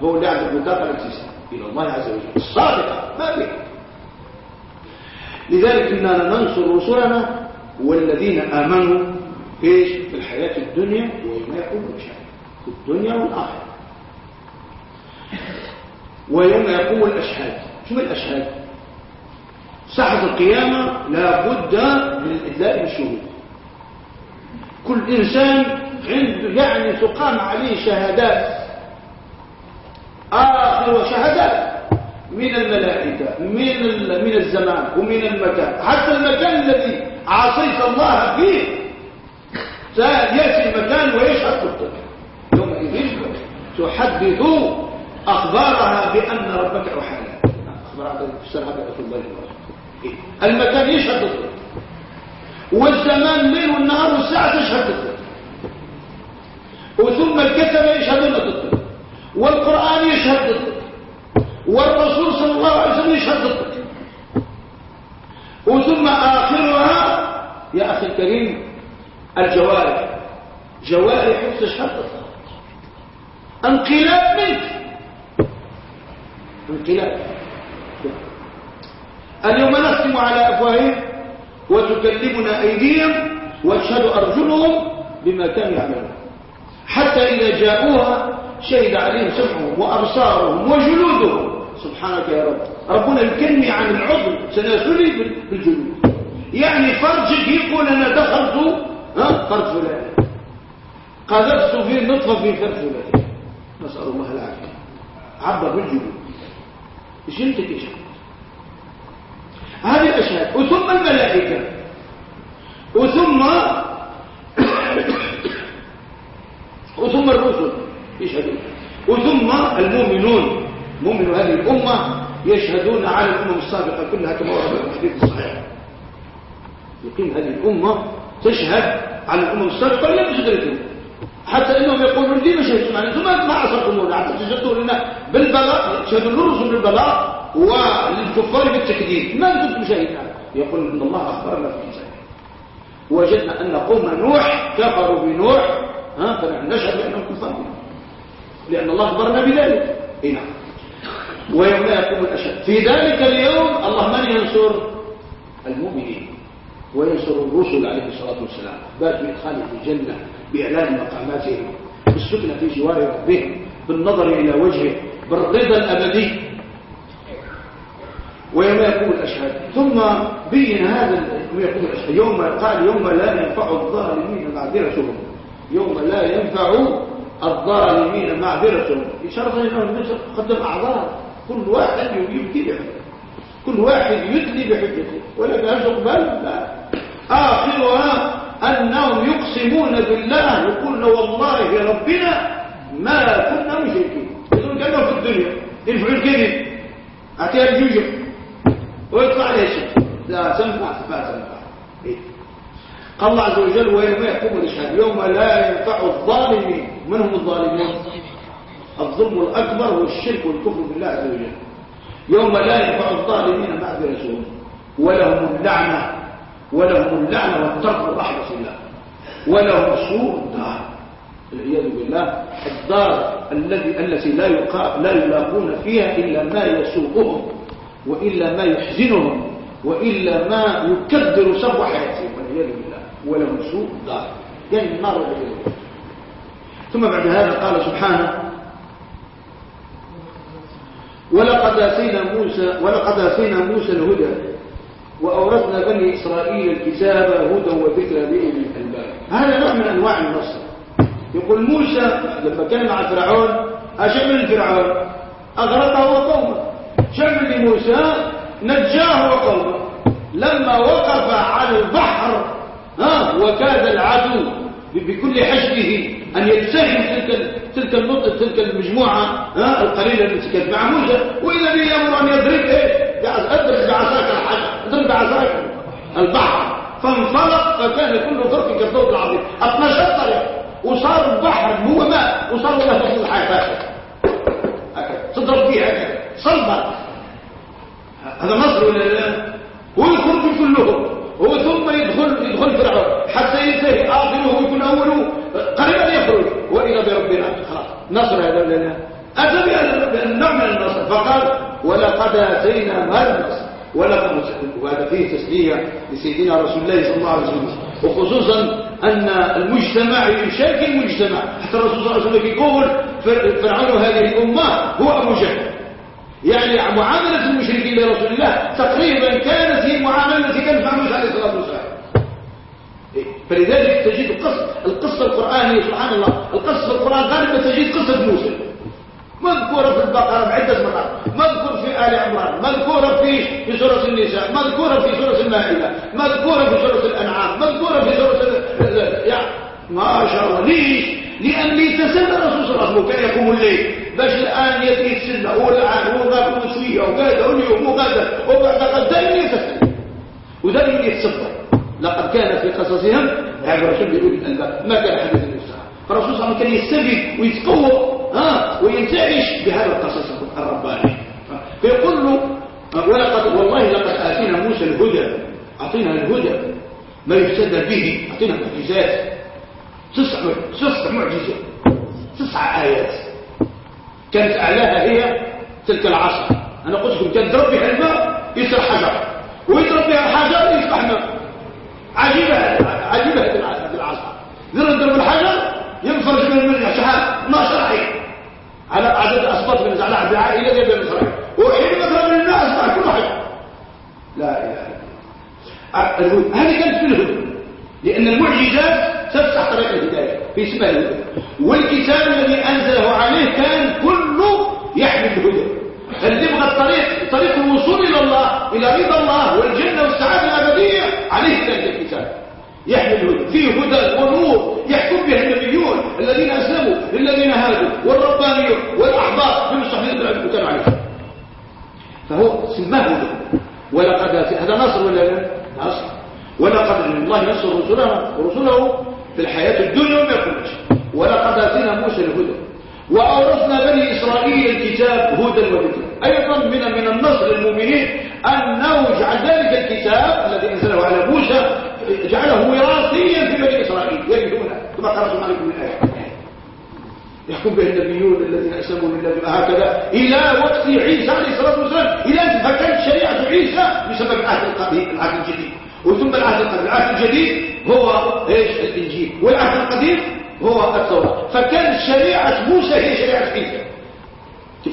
B: هو اللي عنده الاكتساب إلى الله عز وجل. الصادقة. ما به لذلك إننا ننصر رسلنا والذين آمنوا إيش؟ في الحياة الدنيا يكون الشهر في الدنيا والآخرة. ويوم يقوم الأشهاد. شو الأشهاد؟ ساحة القيامة لا بد من الإدلاء بالشهود كل إنسان عنده يعني تقام عليه شهادات. آخر شهادات. من الملائكة من من الزمان ومن المكان. حتى المكان الذي عصيت الله فيه. سيأتي المكان ويشهد ضدك يومئذ تحدث أخبارها بأن ربك أحالها أخبار في الله المكان يشهد ضدك والزمان الليل والنهار والساعة تشهد ضدك وثم الكتبة يشهدون ضدك والقرآن يشهد ضدك والرسول صلى الله عليه وسلم يشهد ضدك وثم آخرها يا أخي الكريم الجوارح. جوارح تشهد. انقلاب منك. انقلاب. اليوم نختم على أفواههم وتكلمنا أيديهم وتشهد أرجلهم بما كانوا يعملون. حتى إذا جاءوها شهد عليهم سمعهم وأبصارهم وجلودهم. سبحانك يا رب. ربنا يكني عن العضو سناسلي بالجلود يعني فرجك يقول أنا دخلت فرج فلان قذفت في نطفة في فرج فلان نسأل الله العافية. عبر بالجلود إيش أنت هذه الأشهاد وثم الملائكة. وثم وثم الرسل. يشهدون وثم المؤمنون. مؤمن هذه الأمة يشهدون على الأمم السابقة كلها كما ورد في الحديث الصحيح. يقيم هذه الأمة تشهد على الأمم السابقة لم تشهدون حتى إنهم يقولون لي ما شهدتم أنتم ما عصرتمونا حتى تشهدوا لنا بالبلاء تشهدوا للرسل بالبلاء وللكفار بالتكذيب. ما كنتم شهدنا يقول إن الله أخبرنا في كتابه وجدنا أن قوم نوح كفروا بنوح. ها فنحن نشهد بأنهم كفار. لأن الله أخبرنا بذلك. اي نعم. ويوم يقوم الاشهاد في ذلك اليوم الله من ينصر؟ المؤمنين. وينصر الرسل عليه الصلاة والسلام. بات بإدخاله في الجنة بإعلان مقاماتهم بالسكنة في جوار ربهم بالنظر إلى وجهه بالرضا الأبدي. ويوم يقوم الاشهاد ثم بين هذا يوم يقوم الاشهاد يوم قال يوم لا ينفع الظالمين معذرتهم. يوم لا ينفع الظالمين معذرتهم. إشارة أنه قدم أعذار. كل واحد بحجته كل واحد يدلي بحجته. ولكن هل تقبل لا. آخرها أنهم يقسم يقسمون بالله يقولون والله يا ربنا ما كنا مشركين. يقولون كانوا في الدنيا. ينفعوا الكذب. اعطيها الجوجة ويطلع عليها شيء. لا تنفع ما تنفع إيه؟ قال الله عز وجل ويوم يحكم الإشهاد يوم لا ينفع الظالمين. من هم الظالمين الظلم الأكبر هو الشرك والكفر بالله عز وجل. يوم لا ينفع الظالمين معذرتهم ولهم اللعنة ولهم اللعنة والترك رحمه الله ولهم سوء الدار. والعياذ بالله الدار الذي التي لا يقا لا يلاقون فيها إلا ما يسوءهم وإلا ما يحزنهم وإلا ما يكدر سبع حياتهم. والعياذ بالله ولهم سوء الدار. يعني النار ثم بعد هذا قال سبحانه ولقد آتينا موسى ولقد آتينا موسى الهدى وأورثنا بني إسرائيل الكتاب هدى وذكرى لأولي الألباب. هذا نوع من أنواع النصر. يقول موسى لما كان مع فرعون أشمل فرعون؟ أغرقه وقومه. شمل لموسى نجاه وقومه. لما وقف على البحر ها وكاد العدو. بكل حشده أن يلتهم تلك تلك تلك المجموعة ها القليلة التي كانت مع موسى واذا به يأمر أن يضرب إيه اضرب بعصاك الحجر اضرب بعصاك البحر. فانفلق فكان كل فرق كالضوء العظيم. 12 طريق وصار البحر هو ماء وصار له فصل الحياة تضرب فيه هكذا. صلبا هذا مصر ولا لا؟ ويخرج كلهم. هو ثم يدخل يدخل فرعون. حتى ينتهي. آخره ويكون أوله. قريبا يخرج. وإلى بربنا. خلاص. نصر هذا لا؟ اتى بان من النصر. فقال ولقد آتينا ما النصر. ولقد وهذا فيه تسلية لسيدنا رسول الله صلى الله عليه وسلم. وخصوصا أن المجتمع يشارك المجتمع. حتى الرسول صلى الله عليه وسلم يقول فرعون هذه الأمة هو أبو جهل. يعني معاملة المشركين لرسول الله تقريبا كانت هي المعامله التي كانت مع موسى عليه الصلاة والسلام. فلذلك تجد القصة القصة القرآنية سبحان الله. القصة في القرآن غالبا تجد قصة موسى. مذكورة في البقرة بعدة مرات مذكور في آل عمران مذكورة في في سورة النساء مذكورة في سورة المائدة مذكورة في سورة الأنعام مذكورة في سورة يعني ما شاء الله. ليش؟ لأن ليتسنى الرسول صلى الله عليه وسلم كان يقوم الليل. باش الآن يتسنى هو الآن هو غاب شوية وكذا واليوم وكذا وبعد قد دائما يتسنى ودائما يتصدر لقد كان في قصصهم عبرة بأولي الألباب ما كان حديث النساء فالرسول صلى الله عليه وسلم كان يستفيد ويتقوى ها وينتعش بهذا القصص الرباني. فيقول له ولقد والله لقد آتينا موسى الهدى. أعطينا الهدى. ما يهتدى به أعطينا معجزات. تسع معجزات. تسع آيات. كانت أعلاها هي تلك العصا أنا قلت لكم كان بها الماء يصير حجر. ويضرب بها الحجر يصبح ماء عجيبة عجيبة هذه العصا ضرب الحجر ينفرج من المرجع شحال 12 عين على عدد أسباط من على عدد عائلة يد من إسرائيل وحين مثلا من الناس مع كل حاجة لا إله إلا الله. هذه كانت في الهدى. لأن المعجزات تفتح طريق الهداية. في اسمها الهدى. والكتاب الذي أنزله عليه كان كله يحمل الهدى. اللي يبغى الطريق طريق الوصول إلى الله إلى رضا الله والجنة والسعادة الأبدية. عليه كان الكتاب. يحمل الهدى. فيه هدى ونور يحكم به النبيون الذين أسلموا للذين هادوا والربانيون والأحبار بمستحيل العلم كانوا عليه. فهو سماه هدى. ولقد هذا نصر ولا لا؟ نصر ولقد الله ينصر رسله ورسله في الحياة الدنيا وما يكون ولقد آتينا موسى الهدى. وأورثنا بني إسرائيل الكتاب هدى وذكر أيضا من من النصر للمؤمنين أن نوجع ذلك الكتاب الذي أنزله على موسى جعله وراثيا في بني إسرائيل. يرثونه. كما قرأتم عليكم من الآية يحكم به النبيون الذين أسلموا لله هكذا إلى وقت عيسى عليه الصلاة والسلام. إلى أن فكانت شريعة عيسى بسبب العهد القديم العهد الجديد. وثم العهد القديم. العهد الجديد هو إيش؟ الإنجيل. والعهد القديم هو التوراة. فكانت شريعة موسى هي شريعة عيسى.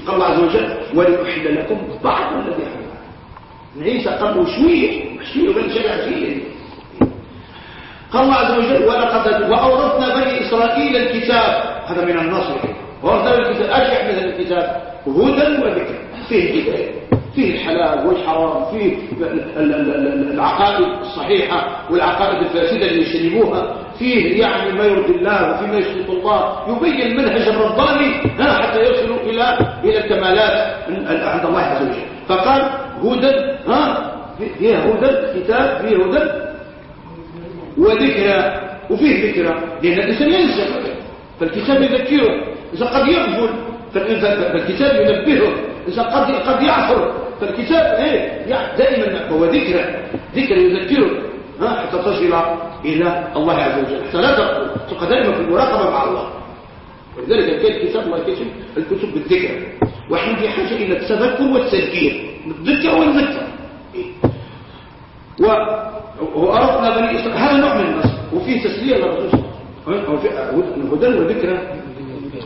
B: قال الله عز وجل ولأحل لكم بعض الذي حرم عيسى قال شوية شوية وبين شريعة هي قال الله عز وجل ولقد وأورثنا بني إسرائيل الكتاب. هذا من النصر. وأورثنا الكتاب أشيح مثل الكتاب. هدى وذكر. فيه هداية فيه الحلال والحرام. فيه العقائد الصحيحة والعقائد الفاسدة اللي يشربوها فيه يعني ما يرضي الله وفيه ما يسخط الله. يبين المنهج الرباني حتى يصلوا إلى إلى الكمالات عند الله عز وجل. فقال هدى ها فيها هدى كتاب فيه هدى وذكرى وفيه ذكرى لأن الإنسان ينسى. فالكتاب يذكره إذا قد يغفل فالكتاب ينبهه إذا قد قد يعثر فالكتاب إيه دائما هو ذكرى ذكر يذكره. حتى تصل إلى الله عز وجل. حتى لا تبقى دائما في المراقبة مع الله. ولذلك كان كتاب الله يكتب الكتب بالذكر. وإحنا في حاجة إلى التذكر والتذكير. نتذكر ونذكر إيه؟ وأردنا بني إسرائيل. هذا نوع من النصر. وفيه تسلية للرسول هدى وذكرى.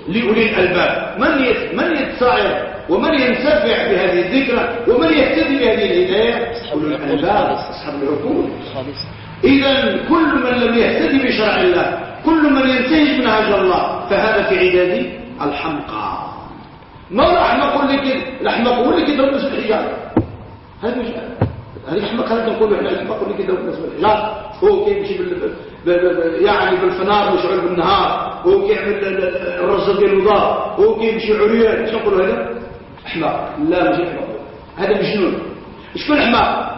B: لأولي الألباب. من من يتسعر ومن ينتفع بهذه الذكرى ومن يهتدي بهذه الهداية؟ أولي الألباب. أصحاب العقول. إذا كل من لم يهتدي بشرع الله كل من ينتهج منهج الله فهذا في عداد الحمقى. ما الأحمق اللي كده الأحمق هو اللي كده الحجاب. هذا مش هذه الأحمق هذا نقول إحنا الأحمق اللي كده ربنا الحجاب هو كيف يمشي بال... يعني بالفنار ويشعر بالنهار هو كيف يعمل الرزق ديال الوضاء هو كيف يمشي عريان. إيش نقولوا هذا؟ احمق لا مش احمق هذا مجنون شكون احمق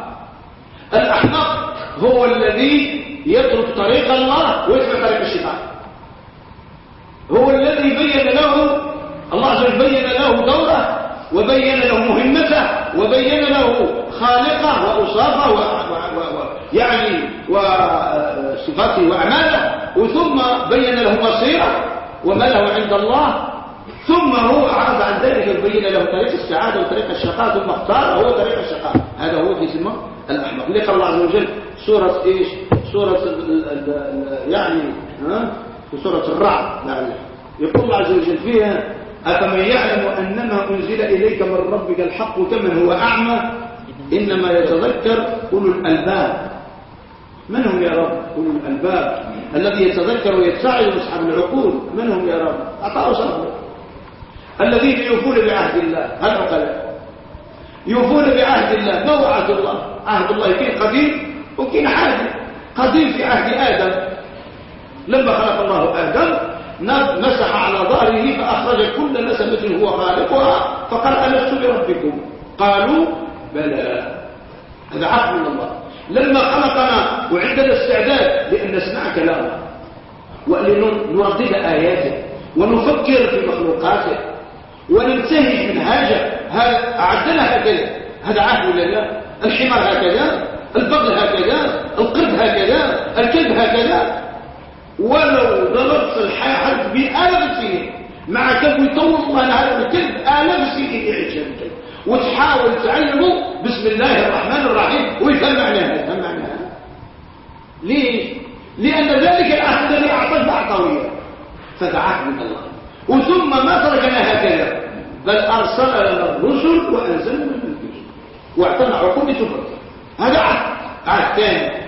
B: الاحمق هو الذي يترك طريق الله ويتبع طريق الشيطان. هو الذي بين له الله عز وجل بين له دوره وبين له مهمته وبين له خالقة واوصافه و... و... و... يعني وصفاته وأعماله وثم بين له مصيره وما له عند الله ثم هو أعرض عن ذلك وبين له طريق السعادة وطريق الشقاء ثم اختار هو طريق الشقاء. هذا هو في اسمه الأحمق. لقى الله عز وجل سورة إيش؟ سورة يعني ها؟ سورة الرعد لعله يقول الله عز وجل فيها أفمن يعلم أنما أنزل إليك من ربك الحق كمن هو أعمى؟ إنما يتذكر أولو الألباب. من هم يا رب أولو الألباب؟ الذي يتذكر ويتساعد أصحاب العقول. من هم يا رب؟ أعطاه صبر الذين يوفون بعهد الله. العقلاء يوفون بعهد الله. ما هو عهد الله؟ عهد الله كان قديم وكان حادث قديم في عهد آدم. لما خلق الله آدم مسح على ظهره فأخرج كل نسمة هو خالقها فقال ألست بربكم؟ قالوا بلى. هذا عهد من الله. لما خلقنا وعندنا استعداد لأن نسمع كلامه ولنردد آياته ونفكر في مخلوقاته وننتهج منهاجه هذا. أعدنا هكذا. هذا عهد لا الحمار هكذا. البغل هكذا. القرد هكذا. الكلب هكذا. ولو ضربت الحرب بآلاف السنين مع كلب يطول الله هذا الكلب آلاف السنين يعيش الكلب وتحاول تعلمه بسم الله الرحمن الرحيم. ويفهم معناها يفهم معناها ليش لأن ذلك العهد الذي أعطاه بعطوية فدعاه من الله. وثم ما تركنا هكذا. بل أرسل لنا الرسل وأنزلنا من الكتب واعطانا عقوبة كفر هذا عهد. عهد ثاني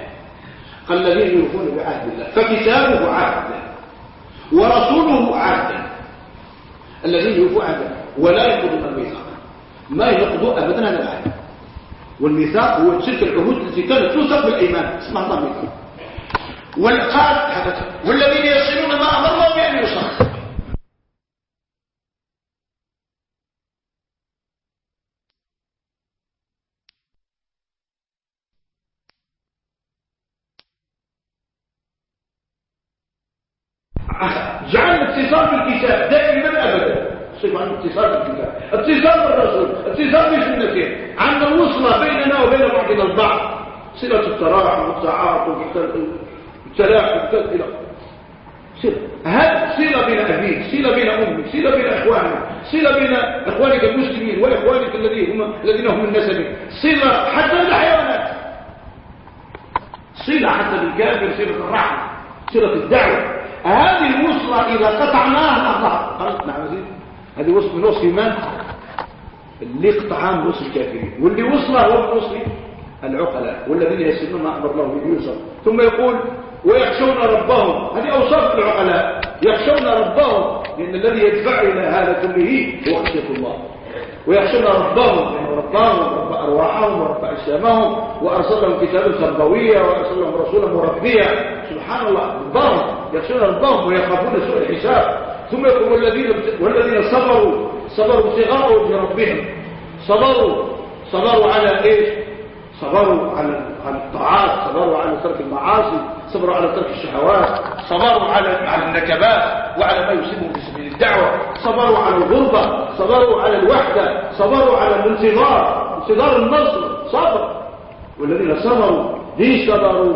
B: قال الذين يوفون بعهد الله. فكتابه عهد. ورسوله عهد. الذين يوفوا عهدا ولا ينقضون الميثاق ما ينقضوا ابدا هذا العهد والميثاق هو تلك العهود التي كانت توثق بالأيمان. اسمها الله. ميثاق والقاد والذين يصلون ما أمر الله بأن يوصل صلة التراحم والتعاطف والتلاحم إلى هذه صلة. بين ابيك صلة بين أمك صلة بين إخوانك صلة بين إخوانك المسلمين وإخوانك الذين هم الذين هم من صلة حتى بالحيوانات. صلة حتى بالكافر صلة الرحم صلة الدعوة. هذه الوصلة إذا قطعناها أضعف خلاص نعم زين. هذه وصل من وصل إيمان اللي قطعها من وصل الكافرين. واللي وصله هو من وصل العقلاء والذين يسلمون ما أمر الله به يوصل ثم يقول ويخشون ربهم. هذه أوصاف العقلاء. يخشون ربهم. لأن الذي يدفع إلى هذا كله هو خشية الله. ويخشون ربهم. لأن ربهم رب أرواحهم ورفع إسلامهم وأرسل لهم كتابا وأرسل لهم رسولا مربيا. سبحان الله. ربهم. يخشون ربهم ويخافون سوء الحساب. ثم يقول والذين والذين صبروا. صبروا ابتغاء وجه ربهم. صبروا. صبروا على إيش؟ صبروا على الطاعات صبروا على ترك المعاصي صبروا على ترك الشهوات صبروا على على النكبات وعلى ما يصيبهم في سبيل الدعوة صبروا على الغربة صبروا على الوحدة صبروا على الانتظار انتظار النصر صبر. والذين صبروا ليش صبروا؟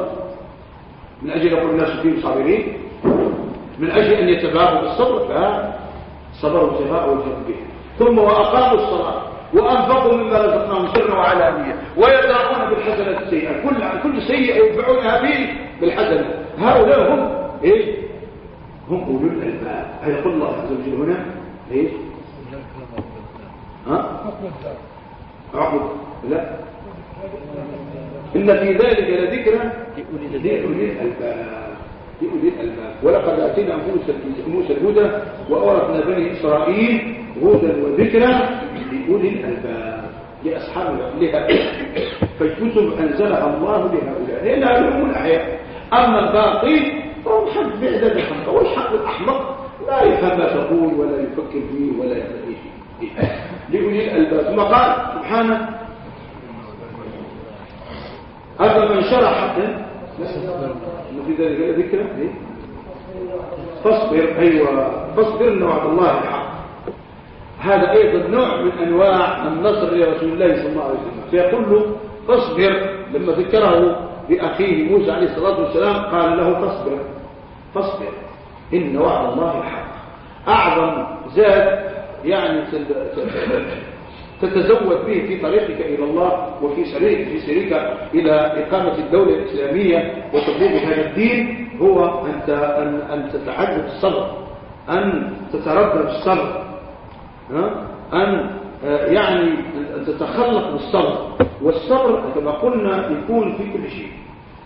B: من أجل يقول الناس فيهم صابرين؟ من أجل أن يتباهوا بالصبر؟ فصبروا ابتغاء وجه ثم وأقاموا الصلاة. وأنفقوا مما رزقناهم سرا وعلانية ويدرؤون بالحسنة السيئة. كل كل سيئة يدفعونها به بالحسنة هؤلاء هم إيش؟ هم أولو الألباب. يقول الله عز وجل هنا. إيش؟ ها؟ عقب. لا. إن في ذلك لذكرى لأولي الألباب. لأولي الألباب ولقد أتينا موسى الهدى وأورثنا بني إسرائيل هدى وذكرى لأولي الألباب لأصحاب العقلها فالكتب أنزلها الله لهؤلاء. لأنها هم الأحياء. أما الباقي فهو حق بعدد الحمق والحق الأحمق؟ لا يفهم ما تقول ولا يفكر فيه ولا يفكر فيه. لأولي الألباب. ثم قال سبحانه هذا من شرح في ذلك ذكرى فاصبر. أيوة. فاصبر إن وعد الله الحق. هذا أيضا نوع من أنواع النصر لرسول الله صلى الله عليه وسلم. فيقول له فاصبر. لما ذكره بأخيه موسى عليه الصلاة والسلام قال له فاصبر. فاصبر. إن وعد الله حق أعظم زاد يعني تتزود به في طريقك إلى الله وفي سريك في سريك إلى إقامة الدولة الإسلامية وتطبيق هذا الدين هو أن أن أن تتعجب الصبر. أن تتردد الصبر أن آه، يعني أن تتخلق بالصبر. والصبر كما قلنا يكون في كل شيء.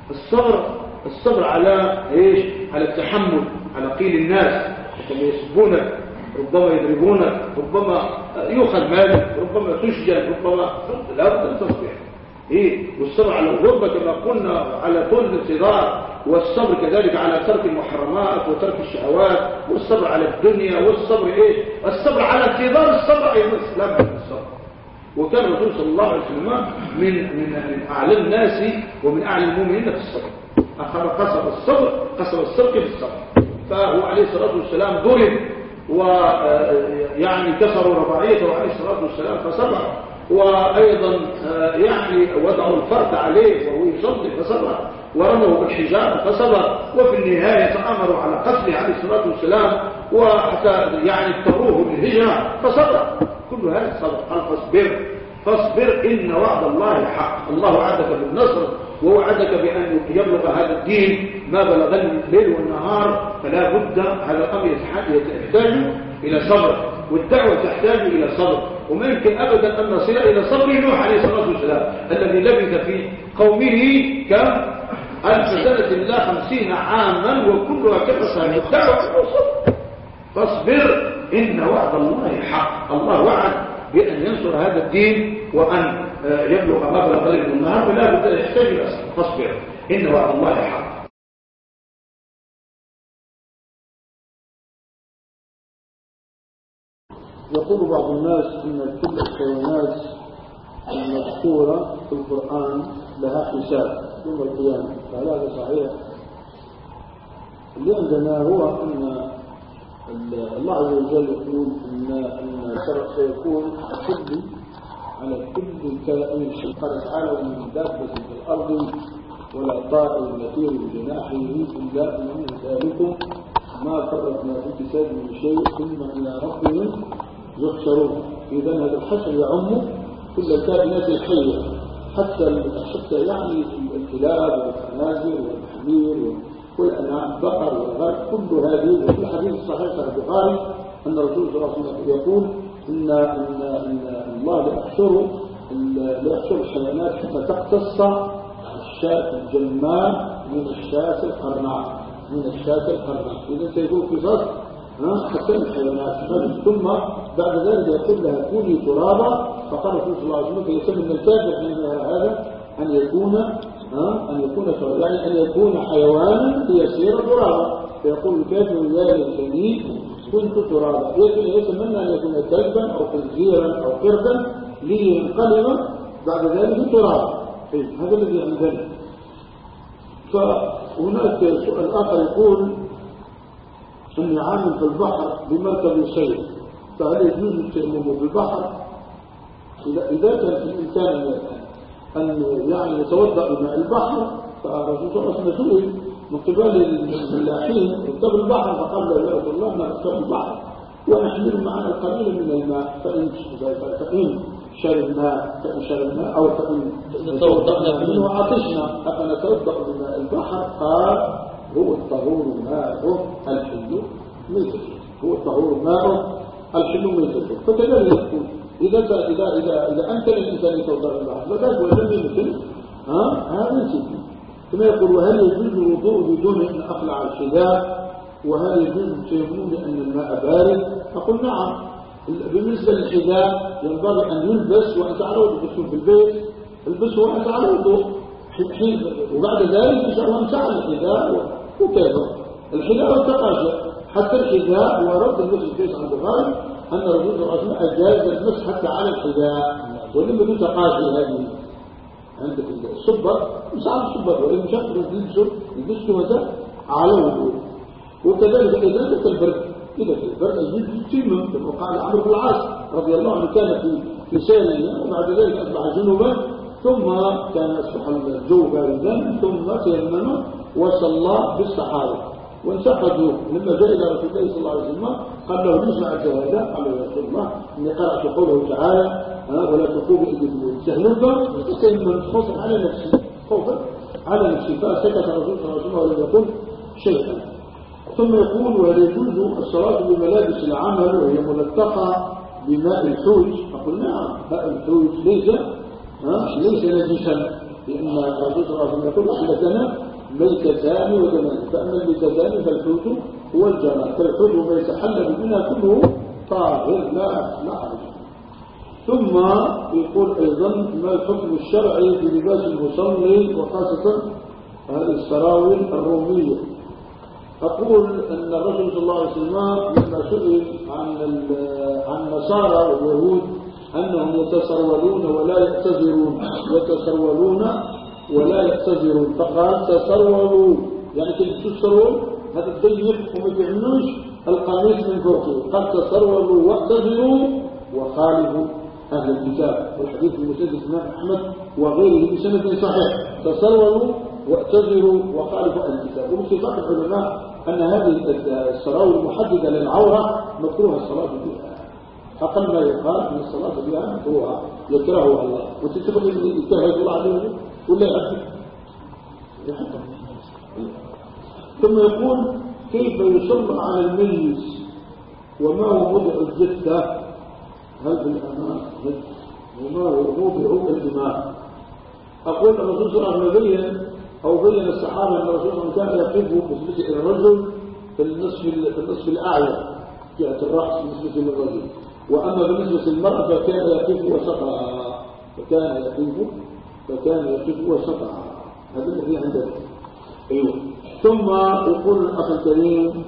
B: الصبر الصبر على إيش؟ على التحمل على قيل الناس كما يسبونك. ربما يضربونك ربما يؤخذ مالك ربما تسجن ربما لا تصبر إيه والصبر على الغربة كما قلنا على طول الانتظار والصبر كذلك على ترك المحرمات وترك الشهوات والصبر على الدنيا والصبر إيه؟ الصبر على انتظار الصبر أيضا الإسلام الصبر وكان الرسول صلى الله عليه وسلم من من من أعلى الناس ومن أعلى المؤمنين في الصبر. أخذ قصب الصبر قصب الصبر في الصبر. فهو عليه الصلاة والسلام ضرب ويعني كسروا رباعيته عليه الصلاة والسلام فصبر وأيضا يعني وضعوا الفرد عليه وهو يصلي فصبر ورموا بالحجاب فصبر وفي النهاية تأمروا على قتله عليه الصلاة والسلام. وحتى يعني اضطروه للهجرة فصبر كل هذا صبر قال فاصبر. فاصبر إن وعد الله حق. الله وعدك بالنصر. ووعدك بأن يبلغ هذا الدين ما بلغ الليل والنهار فلا بد هذا الأمر يحتاج إلى صبر والدعوة تحتاج إلى صبر. وما يمكن أبدا أن نصل إلى صبر نوح عليه الصلاة والسلام الذي لبث في قومه كم ألف سنة إلا خمسين عاما وكلها كقصة الدعوة. فاصبر إن وعد الله حق. الله وعد بأن ينصر هذا الدين وأن يبلغ مبلغ من النهار أن يحتاج إلى فاصبر إن وعد الله حق.
A: يقول بعض الناس إن كل الحيوانات المذكورة في القرآن لها حساب يوم القيامة. فهل هذا صحيح؟ اللي عندنا هو أن الله عز وجل يقول أن أن سيكون كل على كل كائن قال تعالى من دابة في الأرض ولا طائر يطير بجناحه إلا من ذلكم ما فرقنا في كتاب من شيء ثم إلى ربهم يحشرون. إذا هذا الحشر يعم كل الكائنات الحية حتى حتى يعني الكلاب والخنازير والحمير والأنعام البقر والغرب كل هذه وفي الحديث الصحيح البخاري أن الرسول صلى الله عليه وسلم يقول ان ان ان الله ليحشر ليحشر الحيوانات حتى تقتص الشاة الجماء من الشاة القرناء من الشاة القرناء. إذا سيكون قصص حتى الحيوانات. ثم بعد ذلك يقول لها كوني ترابا
B: فقال الرسول صلى الله عليه وسلم يسمى من الكافر هذا أن يكون أن يكون يعني أن يكون حيوانا ليسير ترابا فيقول الكافر يا ليتني كنت ترابا. يتمنى أن يكون كلبا أو خنزيرا أو قردا لينقلب بعد ذلك ترابا. هذا الذي عندنا. فهناك سؤال آخر يقول أني عامل في البحر بمركب سير فهل يجوز التيمم في البحر؟ إذا كان في الإمكان أن يعني يتوضأ بماء البحر فالرسول صلى الله عليه وسلم من قبل الفلاحين اتقوا البحر فقال له يا رسول الله نتقوا البحر. ونحمل معنا القليل من الماء فإن فإن شرب ماء فإن شرب ماء أو فإن
C: نتوضأ منه.
B: وعطشنا أفنتوضأ بماء البحر؟ قال هو الطهور ماء الحل ميتة هو الطهور ماء الحل ميتة فكذلك يكون إذا إذا إذا إذا أمكن الإنسان يتوضأ بالبحر فذلك ولم يمكن. ها؟ هذا شيء كما يقول وهل يجوز الوضوء بدون أن أقلع الحذاء وهل يجوز التيمم لأن الماء بارد؟ أقول نعم. بالنسبة للحذاء ينبغي أن يلبس وأنت على وضوء في البيت البسه وأنت على وضوء وبعد ذلك إن شاء الله امسح الحذاء وكذا. الحذاء والتقاشى حتى الحذاء ورد المسجد كيس عن البخاري أن الرسول صلى الله عليه وسلم أجاز المسح حتى على الحذاء ولم يكن تقاشي هذه. عندك الصبر على الصبر الله يلبسه يلبسه متى على وضوء وكذلك إذا كان البرد. إذا كان البرد يجب تيمم كما قال عمرو بن العاص رضي الله عنه كان في في سيره وبعد ذلك أصبح جنوبا ثم كان أصبح الجو باردا ثم تيمم وصلى بالصحابة. وانتقدوا لما جاء إلى رسول الله صلى الله عليه وسلم قال له نسمع الشهادة قال له رسول الله إني قرأت قوله تعالى ولا تقوم إلى سهلوك تيمم خوفا على نفسي خوفا على نفسي فسكت الرسول صلى الله عليه وسلم ولم يقل شيئا. ثم يقول ولا يجوز الصلاة بملابس العمل وهي ملتقى بماء الحوج أقول نعم ماء الحوج ليس ليس نجسا لأن الرسول صلى الله عليه وسلم يقول أحدثنا ميتتان ودمان فأما الميتتان فالحوت هو الجمال. فالحوت وما يتحلل منها كله طاهر لا لا حرج ثم يقول أيضا ما الحكم الشرعي في لباس المصلي وخاصة هذه السراويل الرومية. أقول أن الرسول صلى الله عليه وسلم لما سئل عن عن النصارى واليهود أنهم يتسرولون ولا يعتذرون يتسرولون ولا يعتذرون فقال تسرولوا يعني كلمة تسرول هذا الضيق وما يعملوش القميص من فوقه. قال تسرولوا واعتذروا وخالفوا أهل الكتاب. والحديث المسند الإمام أحمد وغيره بسند صحيح. تسرولوا واعتذروا وخالفوا أهل الكتاب. وباتفاق العلماء أن هذه السراوي المحددة للعورة مكروه الصلاة بها. أقل ما يقال أن الصلاة بها مكروهة يكرهها الله. وتتبقى يكره الله ولا ثم يقول كيف يصلى على الميت وما هو وضع الجثة؟ هل بالأمان وما هو وضع الإمام أقول الرسول صلى الله عليه وسلم أو بين الصحابة أن الرسول صلى الله عليه وسلم كان يقف بالنسبة إلى الرجل في النصف في النصف الأعلى. جهة الرأس بالنسبة للرجل وأما بالنسبة للمرأة فكان يقف وسطها فكان يقف فكان يقف وسطها هذا الذي عندنا أيوه ثم يقول الأخ الكريم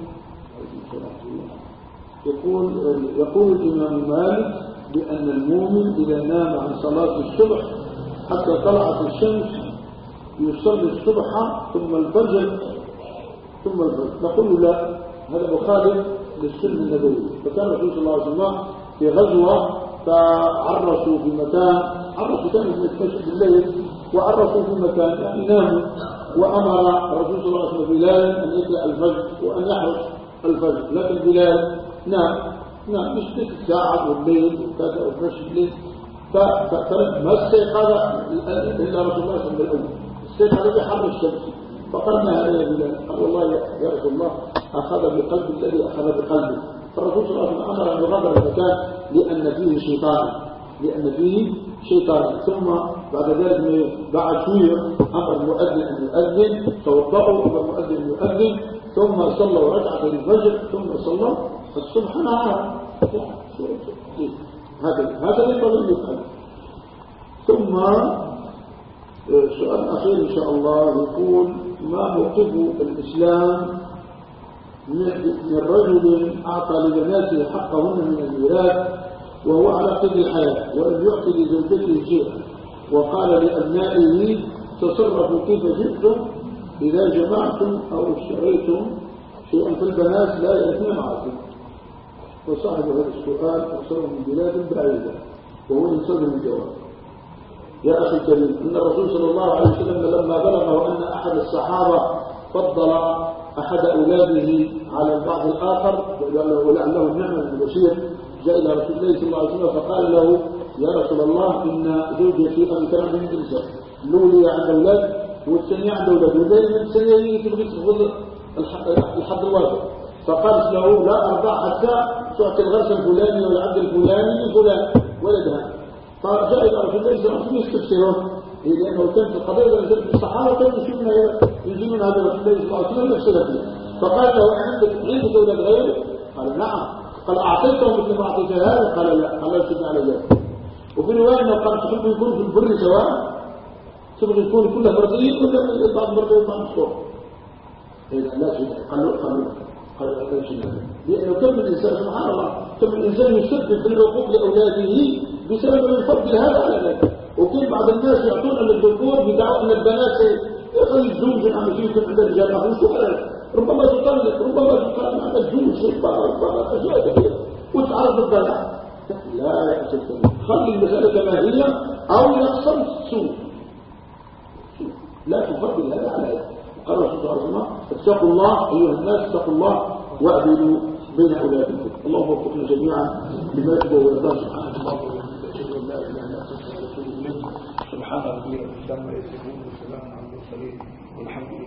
B: يقول يقول الإمام مالك بأن المؤمن إذا نام عن صلاة الصبح حتى طلعت الشمس يصلي الصبح ثم الفجر ثم الفجر. نقول لا هذا مخالف للسنة النبوية. فكان الرسول صلى الله عليه وسلم في غزوة فعرسوا في مكان عرسوا كانوا في المسجد بالليل وعرسوا في مكان يعني ناموا وأمر الرسول صلى الله عليه وسلم بلال أن يطلع الفجر وأن يحرس الفجر. لكن بلال نام نعم مش ست ساعة والليل وكذا وفرش الليل. فما استيقظ إلا رسول الله صلى الله عليه وسلم استيقظ بحر الشمس. فقال ما هذا يا بلال. قال والله يا رسول الله أخذ بقلب الذي أخذ بقلبه فالرسول صلى الله عليه وسلم أمر أن يغادر المكان لأن فيه شيطان لأن فيه شيطان. ثم بعد ذلك بعد شوية أمر المؤذن أن يؤذن توضأوا أمر المؤذن أن يؤذن ثم صلوا ركعة الفجر ثم صلوا الصبح. نهار هذا هذا ينبغي يفعل ثم سؤال أخير إن شاء الله يقول ما موقف الإسلام من رجل أعطى لبناته حقهن من الميراث وهو على قيد الحياة ولم يعطي لزوجته شيئا. وقال لأبنائه تصرفوا كيف جئتم إذا جمعتم أو اشتريتم شيئا في البنات لا يأتين معكم. وصاحب هذا السؤال أرسله من بلاد بعيدة وهو ينتظر الجواب. يا أخي الكريم أن الرسول صلى الله عليه وسلم لما بلغه أن أحد الصحابة فضل أحد أولاده على البعض الآخر ولعله النعمة البشير جاء إلى رسول الله صلى الله عليه وسلم فقال له يا رسول الله إن زوجتي أن كان من جنسة. الأولى عند أولاد والثانية عند أولاد ودائما الثانية تبغي تاخذ الحد الواجب. فقال له لا أرضى حتى تعطي الغرس الفلاني والعبد الفلاني لفلان ولدها. فجاء إلى رسول الله صلى الله عليه وسلم لأنه كان في القضية التي الصحابة كانوا يجيبون يجيبون هذا رسول الله صلى الله عليه وسلم يفسد فيه فقال له عندك عندك أولاد غيره قال نعم. قال أعطيتهم مثل ما أعطيت هذا قال لا. قال لا يشد على ذلك وفي رواية أنه قال تحب يكون في البر سواء تبغى يكون كله مرضيين كله بعض مرضيين بعض إذا لا شيء. قال له قال له قال شيء. لأنه كم من إنسان سبحان الله كم من إنسان يسبب في لأولاده بسبب من فضل هذا على ذلك وكل بعض الناس يعطون للذكور بدعوة أن البنات يخلي الزوج عن يكون عند الرجال ما ربما تطلق ربما تطلق عند الزوج. ربما أشياء كثيرة وتعرف البنات. لا يا خلي المسألة كما هي أو يحصل سوء. لا تفضل هذا على هذا قال رسول الله صلى الله عليه وسلم اتقوا الله أيها الناس اتقوا الله واعدلوا بين أولادكم. اللهم وفقنا جميعا لما يحب ويرضى سبحانه الله سبحان ربي رب العالمين وسلام على المرسلين. والحمد لله.